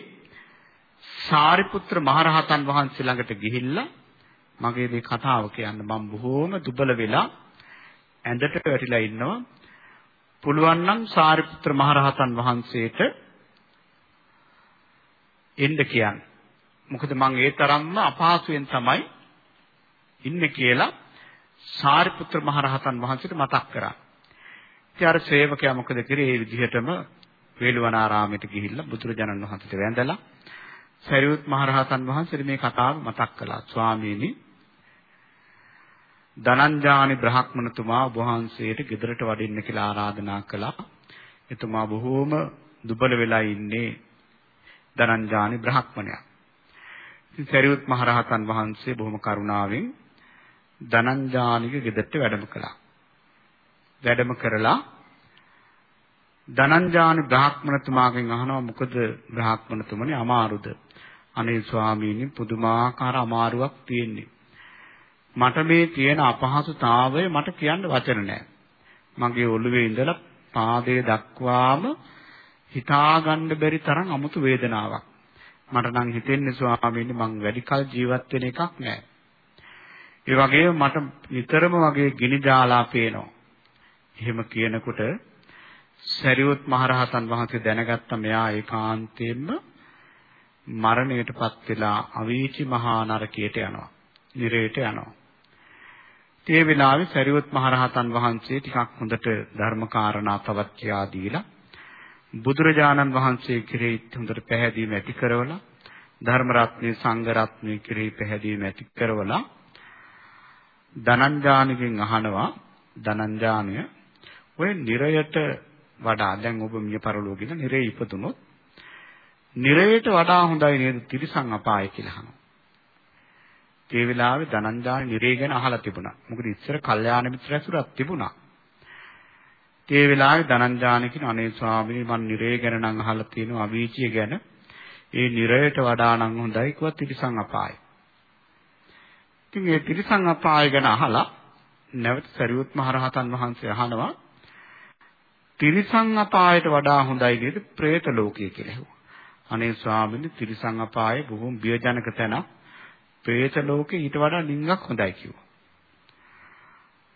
Speaker 2: සාරිපුත්‍ර මහරහතන් වහන්සේ ළඟට ගිහිල්ලා මගේ මේ කතාව කියන්න මම බොහොම දුබල වෙලා ඇඳට වැටිලා ඉන්නවා පුළුවන් නම් සාරිපුත්‍ර මහරහතන් වහන්සේට එන්න කියන්න මොකද මං ඒ තරම්ම අපහසුයෙන් තමයි ඉන්නේ කියලා සාරිපුත්‍ර මහරහතන් වහන්සේට මතක් කරා. ඉතින් අර සේවකයා මොකද කරේ? මේ විදිහටම වේළුවනාරාමයට ගිහිල්ලා බුදුරජාණන් වහන්සේට වැඳලා සරියුත් මහරහතන් වහන්සේට මේ කතාව මතක් කළා. ස්වාමීනි ධනංජානි බ්‍රහ්මණතුමා වහන්සේට ගෙදරට වඩින්න කියලා ආරාධනා කළා. එතුමා බොහෝම දුබල වෙලා ඉන්නේ ධනංජානි බ්‍රහ්මණයා. ඉතින් සරියුත් මහරහතන් වහන්සේ බොහොම කරුණාවෙන් ධනංජානිගේ ගෙදරට වැඩම කළා. වැඩම කරලා ධනංජානි බ්‍රාහ්මණතුමාගෙන් අහනවා මොකද බ්‍රාහ්මණතුමනි අමාරුද? අනේ ස්වාමීනි පුදුමාකාර අමාරුවක් තියෙන්නේ. මට මේ තියෙන අපහසුතාවය මට කියන්න වචන නැහැ. මගේ ඔළුවේ ඉඳලා පාදයේ දක්වාම හිතාගන්න බැරි තරම් අමුතු වේදනාවක්. මට නම් හිතෙන්නේ ස්වාමීනි මං වැඩි කල ජීවත් වෙන එකක් නෑ. ඒ වගේම මට නිතරම වගේ ගිනි ජාලා පේනවා. එහෙම කියනකොට සරියුත් මහරහතන් වහන්සේ දැනගත්ත මෙයා ඒකාන්තයෙන්ම මරණයටපත් වෙලා අවීචි මහා නරකයට යනවා. නිරේට යනවා. ඒ වෙලාවේ සරියුත් මහරහතන් වහන්සේ ටිකක් හොඳට ධර්මකාරණා තවත් කියා දීලා බුදුරජාණන් වහන්සේ කෙරෙහි හොඳට පැහැදීම ඇති කරවලා ධර්ම රත්නේ සංඝ රත්නේ කෙරෙහි පැහැදීම ඇති කරවලා ධනංජානගෙන් අහනවා ධනංජානය ඔය නිරයට වඩා දැන් ඔබ මිය පරලෝකෙද නිරේ ඉපදුනොත් නිරයට වඩා හොඳයි නේද තිරිසන් අපාය කියලා අහනවා. ඒ වෙලාවේ ධනංජාන නිරේ ගැන අහලා තිබුණා. මොකද ඉස්සර කල්යාණ මිත්‍ර ඇසුරක් තිබුණා. ඒ වෙලාවේ ධනංජාන කියන අනේ ස්වාමීනි මම නිරේ ගැන නම් අහලා තියෙනවා අවීචිය ගැන. ඒ නිරයට වඩා නම් හොඳයි කිව්වා තිරිසන් අපාය. ඉතින් මේ තිරිසන් අපාය ගැන අහලා නැවත සරියුත් මහරහතන් වහන්සේ අහනවා තිරිසන් අපායට වඩා හොඳයි නේද പ്രേත ලෝකය කියලා හෙව්වා. අනේ ස්වාමීනි තිරිසන් අපාය බොහොම බියජනක තැනක්. പ്രේත ලෝකේ ඊට වඩා නිංගක් හොඳයි කිව්වා.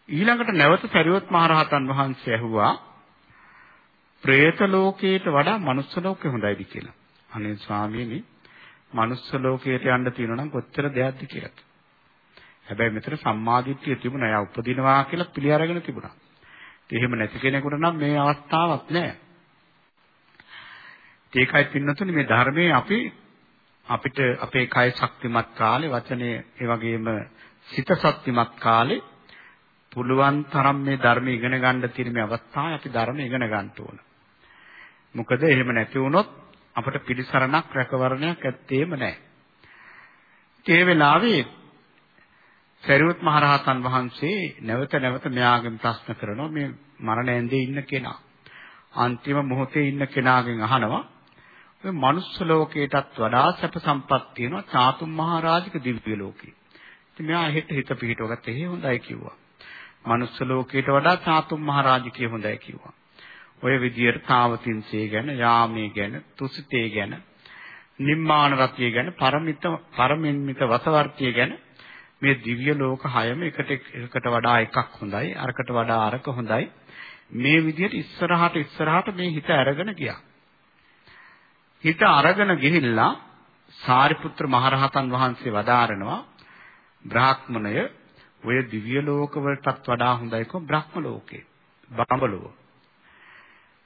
Speaker 2: ඊළඟට නැවත සරියොත් මහරහතන් වහන්සේ ඇහුවා പ്രേත ලෝකයට වඩා මනුස්ස ලෝකේ හොඳයිද කියලා. අනේ ස්වාමීනි මනුස්ස ලෝකයට යන්න තියෙනවා නම් කොච්චර දෙයක්ද කියලා. හැබැයි මෙතන සම්මාදිට්ඨිය තිබුණා. එයා උපදිනවා කියලා පිළි අරගෙන තිබුණා. ඒ එහෙම නැති කෙනෙකුට නම් මේ අවස්ථාවක් නැහැ. ඒකයි පින්නතුනි මේ ධර්මයේ අපි අපිට අපේ කය ශක්තිමත් කාලේ වචනේ ඒ වගේම සිත ශක්තිමත් කාලේ පුළුවන් තරම් මේ ධර්ම ඉගෙන ගන්න තියෙන මේ අවස්ථාවේ අපි ධර්ම ඉගෙන ගන්න ඕන. මොකද එහෙම නැති වුණොත් අපට පිළිසරණක් රැකවරණයක් ඇත්තේම නැහැ. ඒ වෙලාවේ සරියුත් මහරහතන් වහන්සේ නැවත නැවත මෙයාගෙන් ප්‍රශ්න කරනවා මේ මරණ ඇඳේ ඉන්න කෙනා. අන්තිම මොහොතේ ඉන්න කෙනාගෙන් අහනවා ඔය මනුස්ස ලෝකයටත් වඩා සැප සම්පත් තියෙනවා චාතුම් මහරජික දිව්‍ය ලෝකේ. ඉතින් මෙයා හෙට හිත පිහිටවගත්ත එහෙ හොඳයි කිව්වා. මනුස්ස ලෝකයට වඩා චාතුම් මහරජිකය හොඳයි කිව්වා. ඔය විදියට තාවතින්සේ ගැන, යාමේ ගැන, තුසිතේ ගැන, නිම්මාන රතිය ගැන, පරමිත පරමින්මිත වසවර්තිය ගැන මේ දිව්‍ය ලෝක හයම එකට එකට වඩා එකක් හොඳයි අරකට වඩා අරක හොඳයි මේ විදිහට ඉස්සරහට ඉස්සරහට මේ හිත අරගෙන ගියා හිත අරගෙන ගිහිල්ලා සාරිපුත්‍ර මහරහතන් වහන්සේ වදාරනවා බ්‍රාහ්මණය ඔය දිව්‍ය ලෝක වලටත් වඩා හොඳයි කො බ්‍රහ්ම ලෝකේ බඹලෝ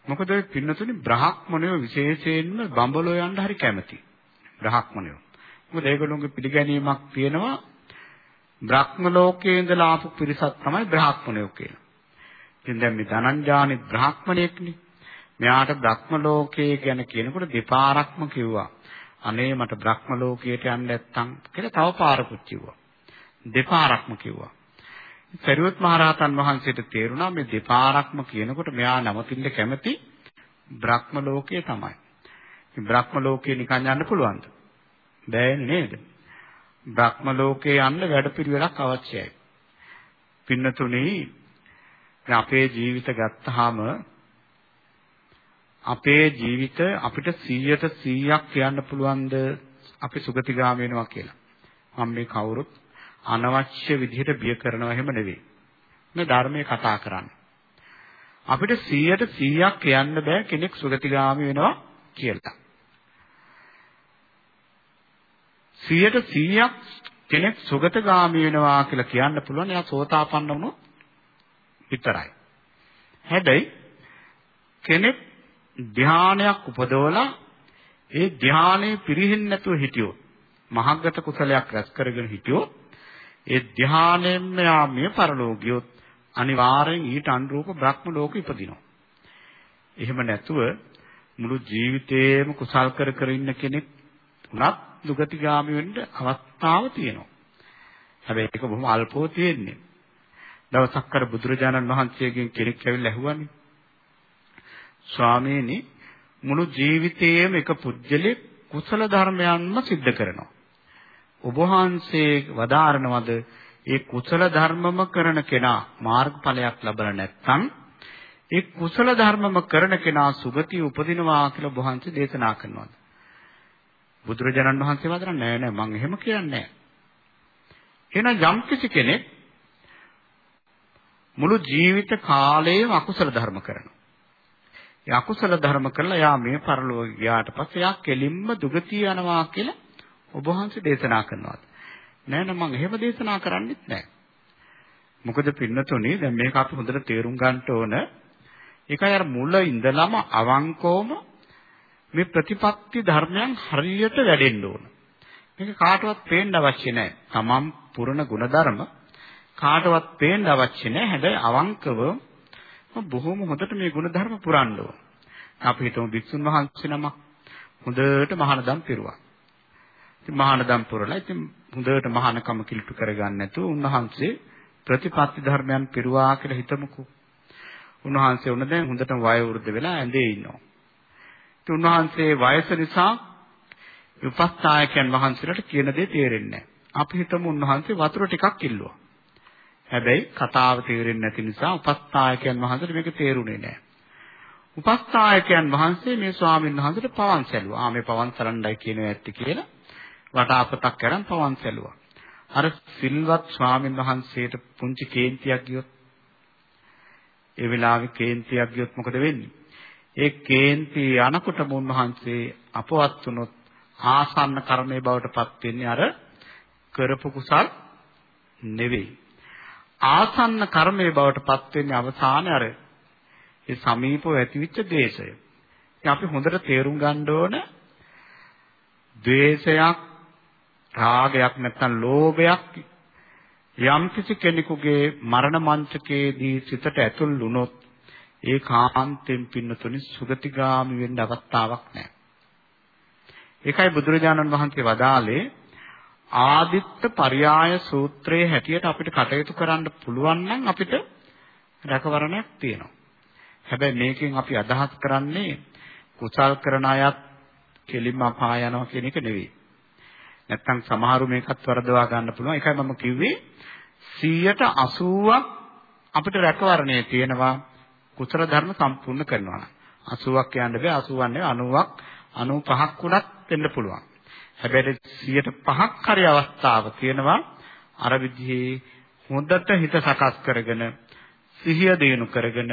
Speaker 2: මොකද ඔය පින්නතුනි බ්‍රාහ්මණයෝ විශේෂයෙන්ම බඹලෝ යන්න හරි කැමති බ්‍රාහ්මණයෝ මොකද ඒගොල්ලෝගේ පිළිගැනීමක් තියෙනවා බ්‍රහ්ම ලෝකයේ ඉඳලා ආපු පිරිසක් තමයි බ්‍රාහ්මණයෝ කියලා. ඉතින් දැන් මේ ධනංජානි බ්‍රාහ්මණයෙක්නේ. මෙයාට බ්‍රහ්ම ලෝකයේ ගැන කියනකොට දෙපාරක්ම කිව්වා. අනේ මට බ්‍රහ්ම ලෝකයට යන්න නැත්තම් කියලා තව පාරකුත් කිව්වා. දෙපාරක්ම කිව්වා. සරියොත් මහරහතන් වහන්සේට තේරුණා මේ දෙපාරක්ම කියනකොට මෙයා නවතින්න කැමති බ්‍රහ්ම ලෝකයේ තමයි. ඉතින් බ්‍රහ්ම ලෝකේ නිකන් යන්න පුළුවන්ද? බෑනේ නේද? බ්‍රහ්ම ලෝකේ යන්න වැඩපිළිවෙලක් අවශ්‍යයි. පින්නතුනේ අපේ ජීවිත ගත්තාම අපේ ජීවිත අපිට 100ට 100ක් කියන්න පුළුවන්ද අපි සුගතිගාම වෙනවා කියලා. මම මේ කවුරුත් අනවශ්‍ය විදිහට බිය කරනවා එහෙම නෙවෙයි. මේ ධර්මයේ කතා කරන්නේ. අපිට 100ට 100ක් කියන්න බෑ කෙනෙක් සුගතිගාමි වෙනවා කියලා. 100ට 100ක් කෙනෙක් සුගතගාමී වෙනවා කියලා කියන්න පුළුවන් එයා සෝතාපන්න වුණොත් විතරයි. හැබැයි කෙනෙක් ධානයක් උපදවලා ඒ ධානයේ පිරිහෙන්නේ නැතුව හිටියොත් මහග්ගත කුසලයක් රැස් කරගෙන හිටියොත් ඒ ධානයෙන්ම යා මේ පරලෝකියොත් අනිවාර්යෙන් ඊට අනුරූප බ්‍රහ්ම ලෝක ඉපදිනවා. එහෙම නැතුව මුළු ජීවිතේම කුසල් කර කර ඉන්න කෙනෙක් උනත් දුගතිගාමි වෙන්න අවස්ථාව තියෙනවා. හැබැයි ඒක බොහොම අල්පව තියෙන්නේ. දවසක් කර බුදුරජාණන් වහන්සේගෙන් කෙනෙක් ඇවිල්ලා ඇහුවානේ. ස්වාමීනි මුළු ජීවිතේම එක පුජ්‍යලේ කුසල ධර්මයන්ම සිද්ධ කරනවා. ඔබ වහන්සේ වදාරනවද ඒ කුසල ධර්මම කරන කෙනා මාර්ගඵලයක් ලබලා නැත්නම් ඒ කුසල ධර්මම කරන කෙනා සුගතිය උපදිනවා කියලා ඔබ වහන්සේ දේශනා කරනවාද? බුදුරජාණන් වහන්සේ වදාරන්නේ නෑ නෑ මම එහෙම කියන්නේ නෑ. එහෙනම් යම් කිසි කෙනෙක් මුළු ජීවිත කාලයම අකුසල ධර්ම කරනවා. ඒ අකුසල ධර්ම කළා යා මේ පරලෝක ගියාට පස්සේ යා කෙලින්ම දුගතිය යනවා කියලා ඔබ වහන්සේ දේශනා කරනවා. නෑ නෑ මම එහෙම දේශනා කරන්නෙත් නෑ. මොකද පින්නතුනේ දැන් මේක අපි හොඳට තේරුම් ගන්න ඕන. ඒකයි අර මුල ඉඳලම අවංකවම මේ ප්‍රතිපත්ති ධර්මයන් හරියට වැඩෙන්න ඕන. මේක කාටවත් පේන්න අවශ්‍ය නැහැ. තමන් පුරණ ගුණධර්ම කාටවත් පේන්න අවශ්‍ය නැහැ. හැබැයි අවංකව බොහොම හොඳට මේ ගුණධර්ම පුරන්න ඕන. අපි හිතමු වික්ෂුන් වහන්සේ නමක් හොඳට මහානදම් පිරුවා. ඉතින් මහානදම් පුරලා ඉතින් හොඳට මහානකම කිලුට කරගන්න නැතුව උන්වහන්සේ ප්‍රතිපත්ති ධර්මයන් පිරුවා කියලා හිතමුකෝ. උන්වහන්සේ උන දැන් හොඳටම වයෝවෘද්ධ වෙලා ඇඳේ ඉන්නවා. ඉතින් උන්වහන්සේ වයස නිසා උපස්ථායකයන් වහන්සේලාට කියන දේ තේරෙන්නේ නැහැ. අපි හිතමු උන්වහන්සේ වතුර ටිකක් ඉල්ලුවා. හැබැයි කතාව තේරෙන්නේ නැති නිසා උපස්ථායකයන් වහන්සේට මේක තේරුනේ නැහැ. උපස්ථායකයන් වහන්සේ මේ ස්වාමීන් වහන්සේට පවන් සැලුවා. ආ මේ පවන් සරණ්ඩයි කියනවා ඇත්ති කියලා වටාපතක් කරන් පවන් සැලුවා. අර සිල්වත් ස්වාමීන් වහන්සේට පුංචි කේන්තියක් ගියොත් ඒ වෙලාවේ කේන්තියක් ගියොත් මොකද වෙන්නේ? ඒ කේන්ති අනකොටම උන්වහන්සේ අපවත් වුණොත් ආසන්න කර්මයේ බවට පත් වෙන්නේ අර කරපු කුසල් නෙවෙයි. ආසන්න කර්මයේ බවට පත් වෙන්නේ අවසානයේ අර ඒ සමීපව ඇතිවෙච්ච ද්වේෂය. ඉතින් අපි හොඳට තේරුම් ගන්න ඕන ද්වේෂයක් රාගයක් නැත්නම් ලෝභයක් යම් කිසි කෙනෙකුගේ මරණ මංචකයේදී සිතට ඇතුල් වුණොත් ඒ කාන්තෙන් පින්නතුනි සුගතිගාමි වෙන්න අවස්ථාවක් නැහැ. ඒකයි බුදුරජාණන් වහන්සේ වදාළේ ආදිත්ත පర్యాయ සූත්‍රයේ හැටියට අපිට කටයුතු කරන්න පුළුවන් නම් අපිට රැකවරණයක් තියෙනවා. හැබැයි මේකෙන් අපි අදහස් කරන්නේ කුසල් කරන අයත් කෙලින්ම අපාය යනවා කියන එක නෙවෙයි. නැත්තම් සමහරු මේකත් වරදවා ගන්න පුළුවන්. ඒකයි මම කිව්වේ 180ක් අපිට රැකවරණයේ තියෙනවා කුසල ධර්ම සම්පූර්ණ කරනවා නම්. 80ක් යන්න බෑ 80 නෙවෙයි 90ක් 95ක් උනත් වෙන්න පුළුවන්. හැබැයි 105ක් හරි අවස්ථාව තියෙනවා අර විදිහේ හොඳට හිත සකස් කරගෙන සිහිය දිනු කරගෙන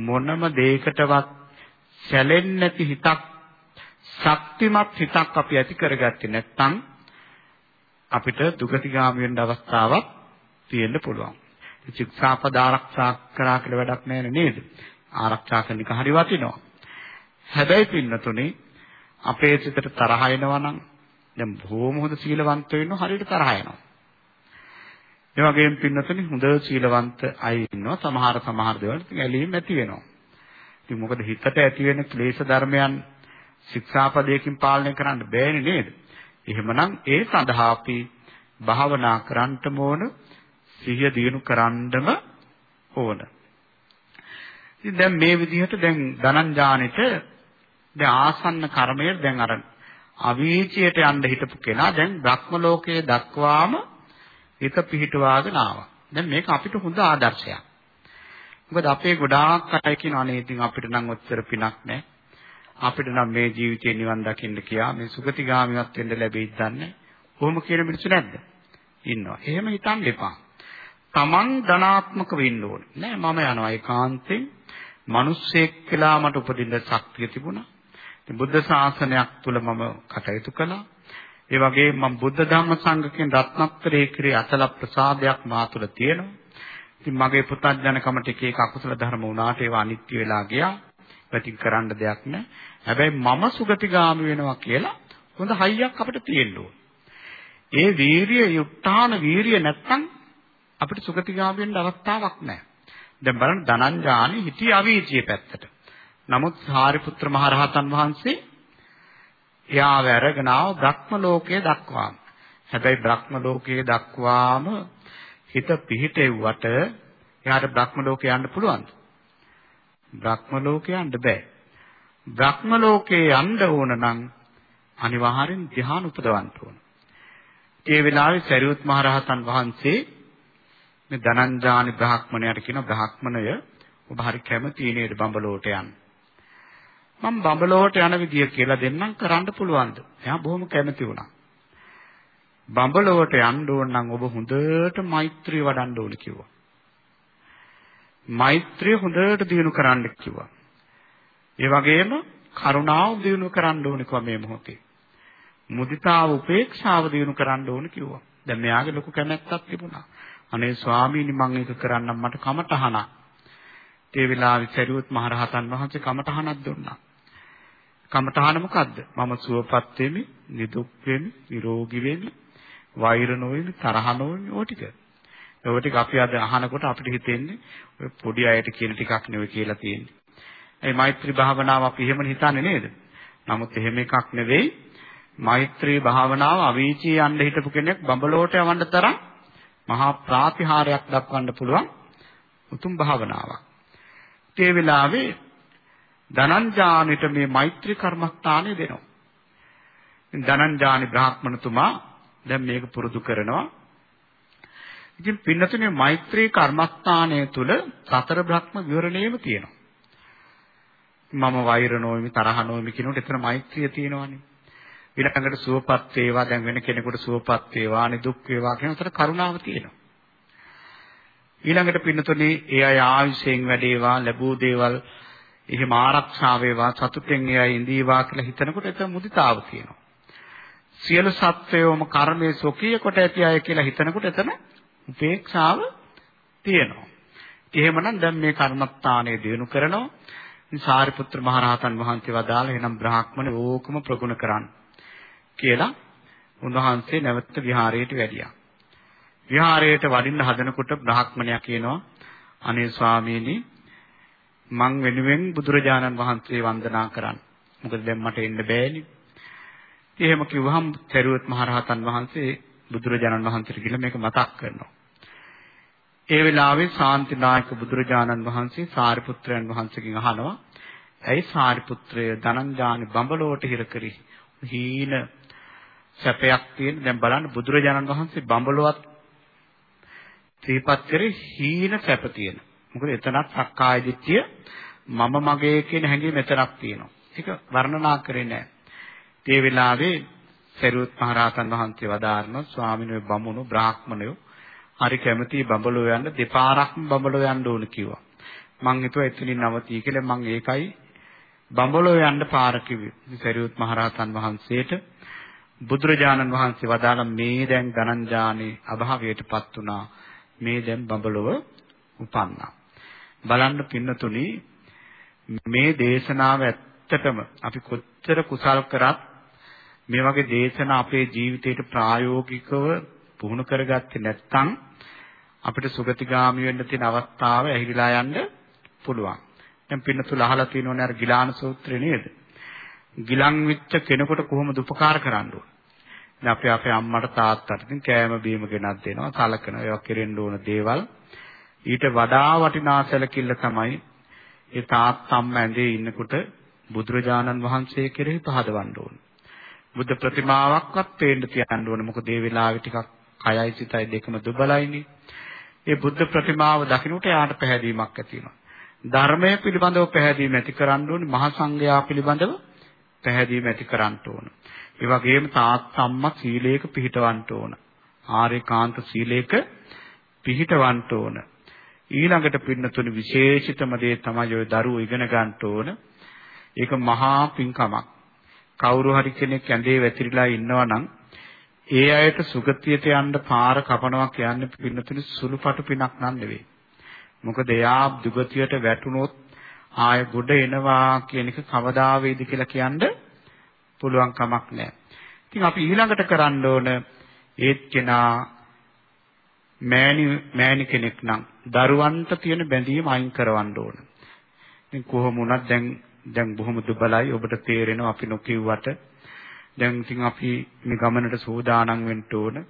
Speaker 2: මොනම දෙයකටවත් සැලෙන්නේ නැති හිතක් ශක්තිමත් හිතක් අපි ඇති කරගත්තේ නැත්නම් අපිට දුගතිගාමී වෙන්න අවස්ථාවක් තියෙන්න පුළුවන්. ශික්ෂාපද ආරක්ෂා කරා කියලා වැඩක් නැහැ නේද? ආරක්ෂා කරන එක හරි වටිනවා. හැබැයි පින්නතුනේ අපේ සිතට තරහ එනවා නම් දැන් බොහොම හොඳ සීලවන්ත වෙන්න හරියට තරහ එනවා. ඒ වගේම පින්නතුනේ හොඳ සීලවන්ත අය ඉන්නවා. සමහර සමහර දේවල් ඉතින් ඇලීම් ඇති වෙනවා. ඉතින් මොකද හිතට ඇති වෙන ක්ලේශ ධර්මයන් ශික්ෂාපදයකින් පාලනය කරන්න බෑනේ නේද? එහෙමනම් ඒ සඳහා අපි භාවනා කරන්නම ඕන සිහිය දිනු කරන්නම ඕන. ඉතින් දැන් මේ විදිහට දැන් ධනංජානෙට දැන් ආසන්න කර්මය දැන් අර අවීචයට යන්න හිටපු කෙනා දැන් භ්‍රම ලෝකයේ දක්වාම හිත පිහිටවාගෙන ආවා. දැන් මේක අපිට හොඳ ආදර්ශයක්. මොකද අපේ ගොඩාක් අය කියන අනේ ඉතින් අපිට නම් ඔච්චර පිනක් නැහැ. අපිට නම් මේ ජීවිතේ නිවන් දකින්න කියා මේ සුගතිගාමිවත් වෙන්න ලැබෙයිද දන්නේ. කොහොම කියන මිනිස්සු නැද්ද? ඉන්නවා. එහෙම හිතන්න එපා. Taman ධනාත්මක වෙන්න ඕනේ. නෑ මම යනවා ඒකාන්තයෙන්. මිනිස්සෙක් කියලා මට උපදින්න ශක්තිය තිබුණා. බුද්ධ ශාසනයක් තුල මම කටයුතු කළා. ඒ වගේ මම බුද්ධ ධම්ම සංඝ කියන රත්නත්‍රයේ කිරේ අචල ප්‍රසාදයක් මා තුළ තියෙනවා. ඉතින් මගේ පුතත්ජනකමට එක එක අකුසල ධර්ම වුණාට ඒවා අනිත්‍ය වෙලා ගියා. පැතින් කරන්න දෙයක් නැහැ. හැබැයි මම සුගතිගාමි වෙනවා කියලා හොඳ හයියක් අපිට තියෙන්න ඕන. ඒ වීරිය යුක්තාන වීරිය නැත්තම් අපිට සුගතිගාමි වෙන්න අවස්ථාවක් නැහැ. දැන් බලන්න ධනංජානි හිටිය අවීචිය පැත්තට. නමුත් සාරිපුත්‍ර මහරහතන් වහන්සේ එයාව අරගෙන ආව බ්‍රහ්ම ලෝකයේ දක්වාම. හැබැයි බ්‍රහ්ම ලෝකයේ දක්වාම හිත පිහිටෙව්වට එයාට බ්‍රහ්ම ලෝකේ යන්න පුළුවන්ද? බ්‍රහ්ම ලෝකේ යන්න බෑ. බ්‍රහ්ම ලෝකේ යන්න ඕන නම් අනිවාර්යෙන් ධ්‍යාන උපදවන්න ඕන. ඒ වෙලාවේ සරියුත් මහ රහතන් වහන්සේ මේ ධනංජානි බ්‍රාහ්මණයට කියන බ්‍රාහ්මණය ඔබ හරි කැමති නේද බඹලෝට යන්න. මම බඹලෝට යන විදිය කියලා දෙන්නම් කරන්න පුළුවන්ද? එයා බොහොම කැමති වුණා. බඹලෝට යන්න ඕන නම් ඔබ හොඳට මෛත්‍රිය වඩන්න ඕන කිව්වා. මෛත්‍රිය හොඳට දිනු කරන්න කිව්වා. ඒ වගේම කරුණාව දිනු කරන්න ඕන කිව්වා මේ මොහොතේ. මුදිතාව උපේක්ෂාව දිනු කරන්න ඕන කිව්වා. දැන් මෙයාගේ ලොකු කැමැත්තක් තිබුණා. අනේ ස්වාමීනි මම ඒක කරන්නම් මට කමටහනක්. ඒ වෙලාවේ සරියුත් මහරහතන් වහන්සේ කමටහනක් දුන්නා. කමටහන මොකද්ද? මම සුවපත් වෙමි, නිදුක් වෙමි, නිරෝගී වෙමි, වෛර නොවෙමි, තරහ නොවෙමි, ඕ ටික. ඒව ටික අපි අද අහනකොට අපිට හිතෙන්නේ ඔය පොඩි අයට කියන ටිකක් නෙවෙයි කියලා තියෙන්නේ. ඒ මෛත්‍රී භාවනාව අපි එහෙමනේ හිතන්නේ නේද? නමුත් එහෙම එකක් නෙවෙයි. මෛත්‍රී භාවනාව අවීචී යන්න හිටපු කෙනෙක් බඹලෝට යවන්න තරම් මහා ප්‍රාතිහාරයක් දක්වන්න පුළුවන් උතුම් භාවනාවක්. ඒ වෙලාවේ ධනංජානිට මේ මෛත්‍රී කර්මස්ථානය දෙනවා. ධනංජානි බ්‍රාහ්මණතුමා දැන් මේක පුරුදු කරනවා. ඉතින් පින්නතුනේ මෛත්‍රී කර්මස්ථානය තුල සතර බ්‍රහ්ම විවරණයම තියෙනවා. මම වෛර නොවෙමි තරහ නොවෙමි කියනකොට එතන මෛත්‍රිය තියෙනවානේ. ඊළඟට සුවපත් වේවා දැන් වෙන කෙනෙකුට සුවපත් වේවා නිදුක් වේවා කියන උතර කරුණාව තියෙනවා. ඊළඟට පින්නතුනේ ඒ අය ආයුෂයෙන් වැඩේවා ලැබූ දේවල් එහෙම ආරක්ෂා වේවා සතුටෙන් ඒ අය ඉඳීවා කියලා හිතනකොට එතන මුදිතාව තියෙනවා. සියලු සත්වයෝම කර්මයේ සොකීය කොට ඇති අය කියලා හිතනකොට එතන උපේක්ෂාව තියෙනවා. එහෙමනම් දැන් මේ කර්මස්ථානයේ දිනු කරනවා. සාරිපුත්‍ර මහරහතන් වහන්සේ වදාළ එනම් බ්‍රාහ්මණ ඕකම ප්‍රගුණ කරන්න කියලා උන්වහන්සේ නැවත විහාරයට වැඩියා. විහාරයට වඩින්න හදනකොට බ්‍රාහ්මණයා කියනවා අනේ ස්වාමීනි මං වෙනුවෙන් බුදුරජාණන් වහන්සේ වන්දනා කරන්න. මොකද දැන් මට එන්න බෑනේ. එහෙම කිව්වහම චරියුත් මහරහතන් වහන්සේ බුදුරජාණන් වහන්සේට කියලා මේක මතක් කරනවා. ඒ වෙලාවේ ශාන්තිනායක බුදුරජාණන් වහන්සේ සාරිපුත්‍රයන් වහන්සේගෙන් අහනවා ඇයි සාරිපුත්‍රය ධනංජානි බඹලෝට හිර කරි හීන සැපයක් තියෙන දැන් බලන්න බුදුරජාණන් වහන්සේ බඹලොවත් ත්‍රිපත් කරේ හීන සැප තියෙන මොකද එතනත් සක්කාය දිට්ඨිය මම මගේ කියන හැඟීම එතනක් තියෙනවා ඒක වර්ණනා කරේ නැහැ ඒ වෙලාවේ සරියුත් මහරහතන් වහන්සේ වදාारणෝ ස්වාමීන් වහන්සේ බමුණු බ්‍රාහ්මණයෝ හරි කැමති බඹලෝ යන්න දෙපාරක්ම බඹලෝ යන්න ඕන කිව්වා. මං හිතුවා එතනින් නවතී කියලා මං ඒකයි බඹලෝ යන්න පාර කිව්වේ. සරියුත් මහරහතන් වහන්සේට බුදුරජාණන් වහන්සේ වදාළ මේ දැන් ධනංජානේ අභාවයටපත් වුණා. මේ දැන් බඹලොව උපන්නා. බලන්න පින්නතුනි මේ දේශනාව ඇත්තටම අපි කොච්චර කුසල් කරත් මේ වගේ දේශනා අපේ ජීවිතයට ප්‍රායෝගිකව පුහුණු කරගත්තේ නැත්නම් අපිට සුගතිගාමි වෙන්න තියෙන අවස්ථාව ඇහිලා යන්න පුළුවන්. දැන් පින්නතුල අහලා තියෙනවනේ අර ගිලාන සූත්‍රය නේද? ගිලන් වෙච්ච කෙනෙකුට කොහොමද උපකාර කරන්න ඕන? දැන් අපි අපේ අම්මට තාත්තට ඉතින් කෑම බීම ගෙනත් දෙනවා, සලකනවා, ඒවා කෙරෙන්න ඕන දේවල්. ඊට වඩා වටිනා සැලකිල්ල තමයි ඒ තාත්තම්ම ඇඳේ ඉන්නකොට බුදුරජාණන් වහන්සේ කෙරෙහි පහදවන්න ඕන. බුද්ධ ප්‍රතිමාවක්වත් පේන්න තියන්න ඕන. මොකද ඒ වෙලාවේ ටිකක් කයයි සිතයි දෙකම දුබලයිනේ. ඒ බුද්ධ ප්‍රතිමාව දකින්නට යාට පැහැදීමක් ඇති වෙනවා. ධර්මය පිළිබඳව පැහැදීම ඇති කරන්න ඕනේ මහා සංඝයා පිළිබඳව පැහැදීම ඇති කරන්න ඕන. ඒ වගේම තාත්තම්මා සීලයක පිහිටවන්න ඕන. ආර්යකාන්ත සීලයක පිහිටවන්න ඕන. ඊළඟට පින්නතුනි විශේෂිතම දේ තමයි ඔය දරුවෝ ඉගෙන ගන්න ඕන. ඒක මහා පිංකමක්. කවුරු හරි කෙනෙක් ඇඳේ වැතිරිලා ඉන්නවා නම් ඒ අයට සුගතියට යන්න පාර කපනවා කියන්නේ පින්නතුනි සුළුපටු පිනක් නන් නෙවෙයි. මොකද එයා දුගතියට වැටුනොත් ආය ගොඩ එනවා කියන එක කවදා වේද කියලා කියන්න පුළුවන් කමක් නැහැ. ඉතින් අපි ඊළඟට කරන්න ඕන ඒත් කෙනා මෑණි මෑණි කෙනෙක් නම් දරුවන්ට තියෙන බැඳීම අයින් කරවන්න ඕන. ඉතින් කොහොම වුණත් දැන් දැන් බොහොම දුබලයි ඔබට තේරෙනවා අපි නොකියුවට දැන් ඉතින් අපි මේ ගමනට සූදානම් වෙන්න ඕන.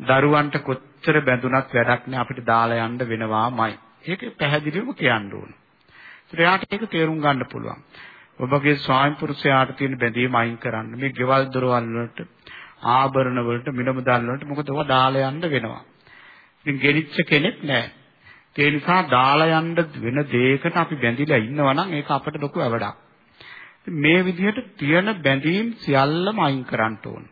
Speaker 2: දරුවන්ට කොච්චර බැඳුනත් වැඩක් නෑ අපිට දාලා යන්න වෙනවාමයි. ඒක පැහැදිලිවම කියන්න ඕන. එයාට ඒක තේරුම් ගන්න පුළුවන්. ඔබගේ ස්වාමි පුරුෂයාට තියෙන බැඳීම අයින් කරන්න. මේ ගෙවල් දොරවල් වලට ආභරණ වලට මිලමුදල් වලට මොකද ඒවා දාලා යන්න වෙනවා. ඉතින් ගෙනිච්ච කෙනෙක් නෑ. ඒ නිසා දාලා යන්න වෙන දෙයකට අපි බැඳිලා ඉන්නවා නම් ඒක අපට ලොකු අවඩක්. මේ විදිහට තියෙන බැඳීම් සියල්ලම අයින් කරන්න ඕන.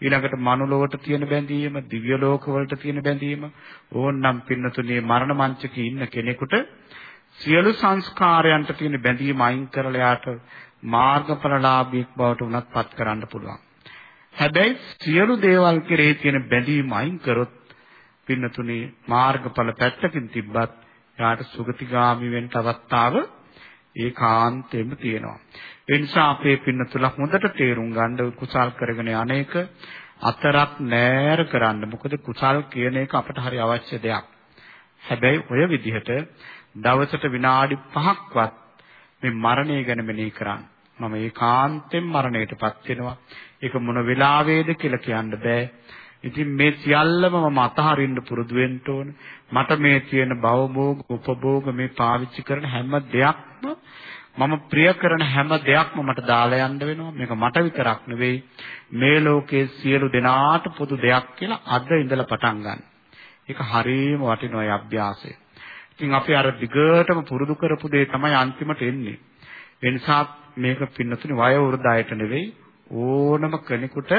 Speaker 2: ඊළඟට මනුලොවට තියෙන බැඳීම, දිව්‍ය ලෝකවලට තියෙන බැඳීම, ඕන්නම් පින්නතුනේ මරණ මංචකේ ඉන්න කෙනෙකුට සියලු සංස්කාරයන්ට තියෙන බැඳීම අයින් කරලා යාට මාර්ගඵලලාභීක් බවට උනත් පත් කරන්න පුළුවන්. හැබැයි සියලු දේවල් කෙරෙහි තියෙන බැඳීම අයින් කරොත් පින්නතුනේ මාර්ගඵල පැත්තකින් තිබ්බත් යාට සුගතිගාමි වෙන්න අවස්ථාව ඒකාන්තයෙන්ම තියෙනවා. ඒ නිසා අපේ පින්නතුල හොඳට තේරුම් ගන්න කුසල් කරගෙන අනේක අතරක් නෑර කරන්න. මොකද කුසල් කියන එක අපට හරි අවශ්‍ය දෙයක්. හැබැයි ඔය විදිහට දවසට විනාඩි 5ක්වත් මේ මරණය ගැන මෙනෙහි කරන්න. මම ඒකාන්තයෙන් මරණයටපත් වෙනවා. ඒක මොන වෙලාවේද කියලා කියන්න බෑ. ඉතින් මේ සියල්ලම මම අතහරින්න පුරුදු වෙන්න ඕන. මට මේ තියෙන භවභෝග, උපභෝග මේ පාවිච්චි කරන හැම දෙයක්ම මම ප්‍රිය කරන හැම දෙයක්ම මට දාලා යන්න වෙනවා. මේක මට විතරක් නෙවෙයි මේ ලෝකයේ සියලු දෙනාට පොදු දෙයක් කියලා අද ඉඳලා පටන් ගන්න. ඒක හරියම වටිනවා ඒ අභ්‍යාසය. ඉතින් අපි අර දිගටම පුරුදු කරපු දේ තමයි අන්තිමට එන්නේ. ඒ නිසා මේක පින්නතුනේ වය වෘදායට නෙවෙයි ඕනම කෙනෙකුට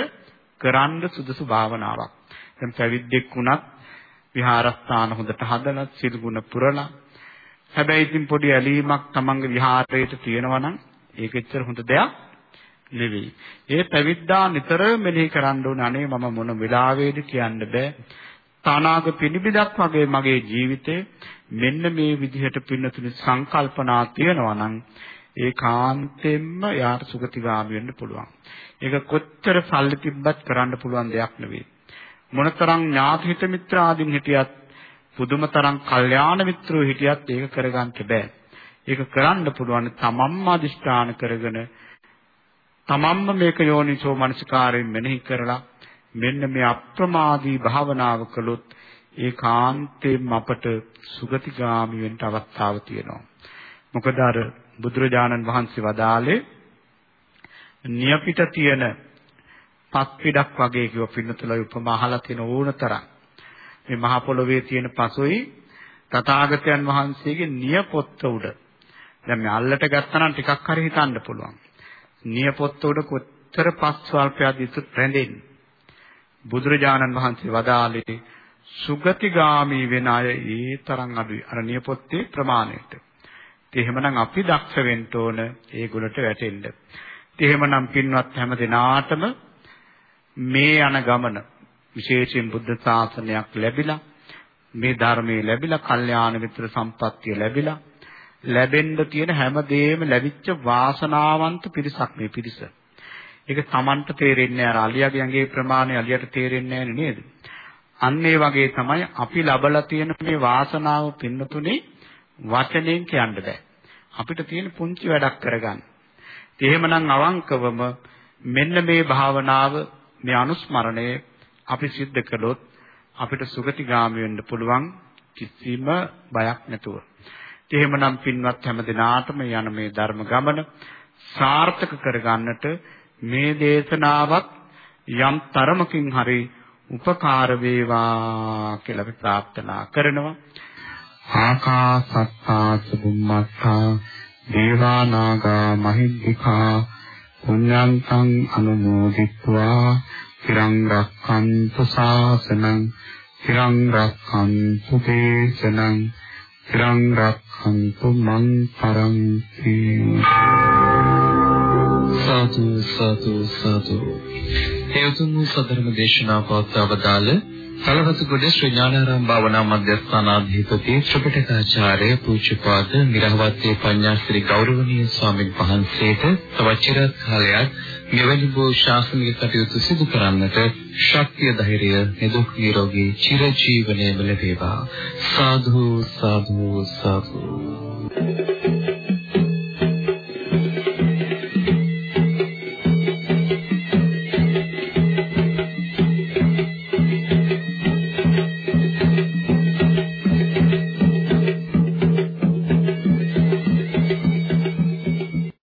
Speaker 2: කරන්න සුදුසු භාවනාවක්. දැන් පැවිද්දෙක් වුණත් විහාරස්ථාන හොඳට හදලා සිල් ගුණ පුරලා හැබැයි ඉතින් පොඩි ඇලීමක් තමන්ගේ විහාරයට තියෙනවා නම් ඒක එච්චර හොඳ දෙයක් නෙවෙයි. ඒ පැවිද්දා නිතර මෙනෙහි කරන්න ඕනේ අනේ මම මොන වෙලාවේද කියන්න බෑ. තානාග පිනිබිදක් වගේ මගේ ජීවිතේ මෙන්න මේ විදිහට පින්නතුනි සංකල්පනා තියෙනවා නම් ඒකාන්තයෙන්ම යාට සුගතිගාමි වෙන්න පුළුවන්. ඒක කොච්චර සල්ලි තිබ්බත් කරන්න පුළුවන් දෙයක් නෙවෙයි. මොනතරම් ඥාති හිත මිත්‍ර ආදීන් හිටියත් පුදුමතරම් කල්යාණ මිත්‍රෝ හිටියත් ඒක කරගන්න බෑ. ඒක කරන්න පුළුවන් තමන්ම අදිෂ්ඨාන කරගෙන තමන්ම මේක යෝනිසෝ මනසිකාරයෙන් මෙනෙහි කරලා මෙන්න මේ අප්‍රමාදී භාවනාව කළොත් ඒකාන්තයෙන්ම අපට සුගතිගාමි වෙන්න අවස්ථාව තියෙනවා. මොකද අර බුදුරජාණන් වහන්සේ වදාළේ නියපිට තියෙන පස් පිටක් වගේ කිව්ව පින්නතුලයි උපමා අහලා තියෙන ඕනතරම් මේ මහ පොළොවේ තියෙන පසොයි තථාගතයන් වහන්සේගේ නියපොත්ත උඩ. දැන් මේ අල්ලට ගත්තා නම් ටිකක් හරි හිතන්න පුළුවන්. නියපොත්ත උඩ කොච්චර පස් ස්වල්පයක් ඉතු රැඳෙන්නේ? බුදුරජාණන් වහන්සේ වදාළේ සුගතිගාමි වෙන අය ඒ තරම් අඩුයි. අර නියපොත්තේ ප්‍රමාණයට. ඉතින් එහෙමනම් අපි දක්ෂ වෙන්න ඕන ඒගොල්ලට වැටෙන්න එහෙමනම් පින්වත් හැම දිනාටම මේ යන ගමන විශේෂයෙන් බුද්ධ ශාසනයක් ලැබිලා මේ ධර්මයේ ලැබිලා කල්යාණ මිත්‍ර සම්පත්තිය ලැබිලා ලැබෙන්න තියෙන හැම දෙයක්ම ලැබිච්ච වාසනාවන්ත පිරිසක් මේ පිරිස. ඒක Tamanට තේරෙන්නේ අර අලියාගේ ඇඟේ ප්‍රමාණය අලියට තේරෙන්නේ නේද? අන්න ඒ වගේ තමයි අපි ලබලා තියෙන මේ වාසනාව පින්නතුනේ වචනෙන් කියන්න බෑ. අපිට තියෙන පුංචි වැඩක් කරගන්න. එහෙමනම් අවංකවම මෙන්න මේ භාවනාව මේ අනුස්මරණය අපි සිද්ධ කළොත් අපිට සුගතිගාමී වෙන්න පුළුවන් කිසිම බයක් නැතුව. එහෙමනම් පින්වත් හැම දිනාටම යන මේ ධර්ම ගමන සාර්ථක කරගන්නට මේ දේශනාවත් යම් තරමකින් හරි උපකාර වේවා කියලා අපි ප්‍රාර්ථනා කරනවා.
Speaker 3: ආකාසත්තා සුම්මත්තා දේවා නාග මහිද්దికා පුඤ්ඤන්තං අනුමෝදිත්වා තිරං රක්ඛන්තු ශාසනං තිරං රක්ඛන්තු දේශනං තිරං රක්ඛන්තු මං පරන්ති සාදු සාදු සාදු හේතුන් සදරම දේශනා පවත්වවදාල කලවතුගොඩ ශ්‍රී ඥානාරාම භාවනා මධ්‍යස්ථානාධිපති ත්‍රිපිටකාචාර්ය පූජ්‍යපාද නිරහවත්තේ පඤ්ඤාශ්‍රී ගෞරවනීය ස්වාමීන් වහන්සේට තවත් චිරත් කාලයක් මෙවැනි බෝ ශාසනික කටයුතු සිදු කරන්නට ශක්තිය ධෛර්යය නිදුක් නිරෝගී චිරජීවනයේ ලැබේවා සාදු සාදු සාදු Thank you.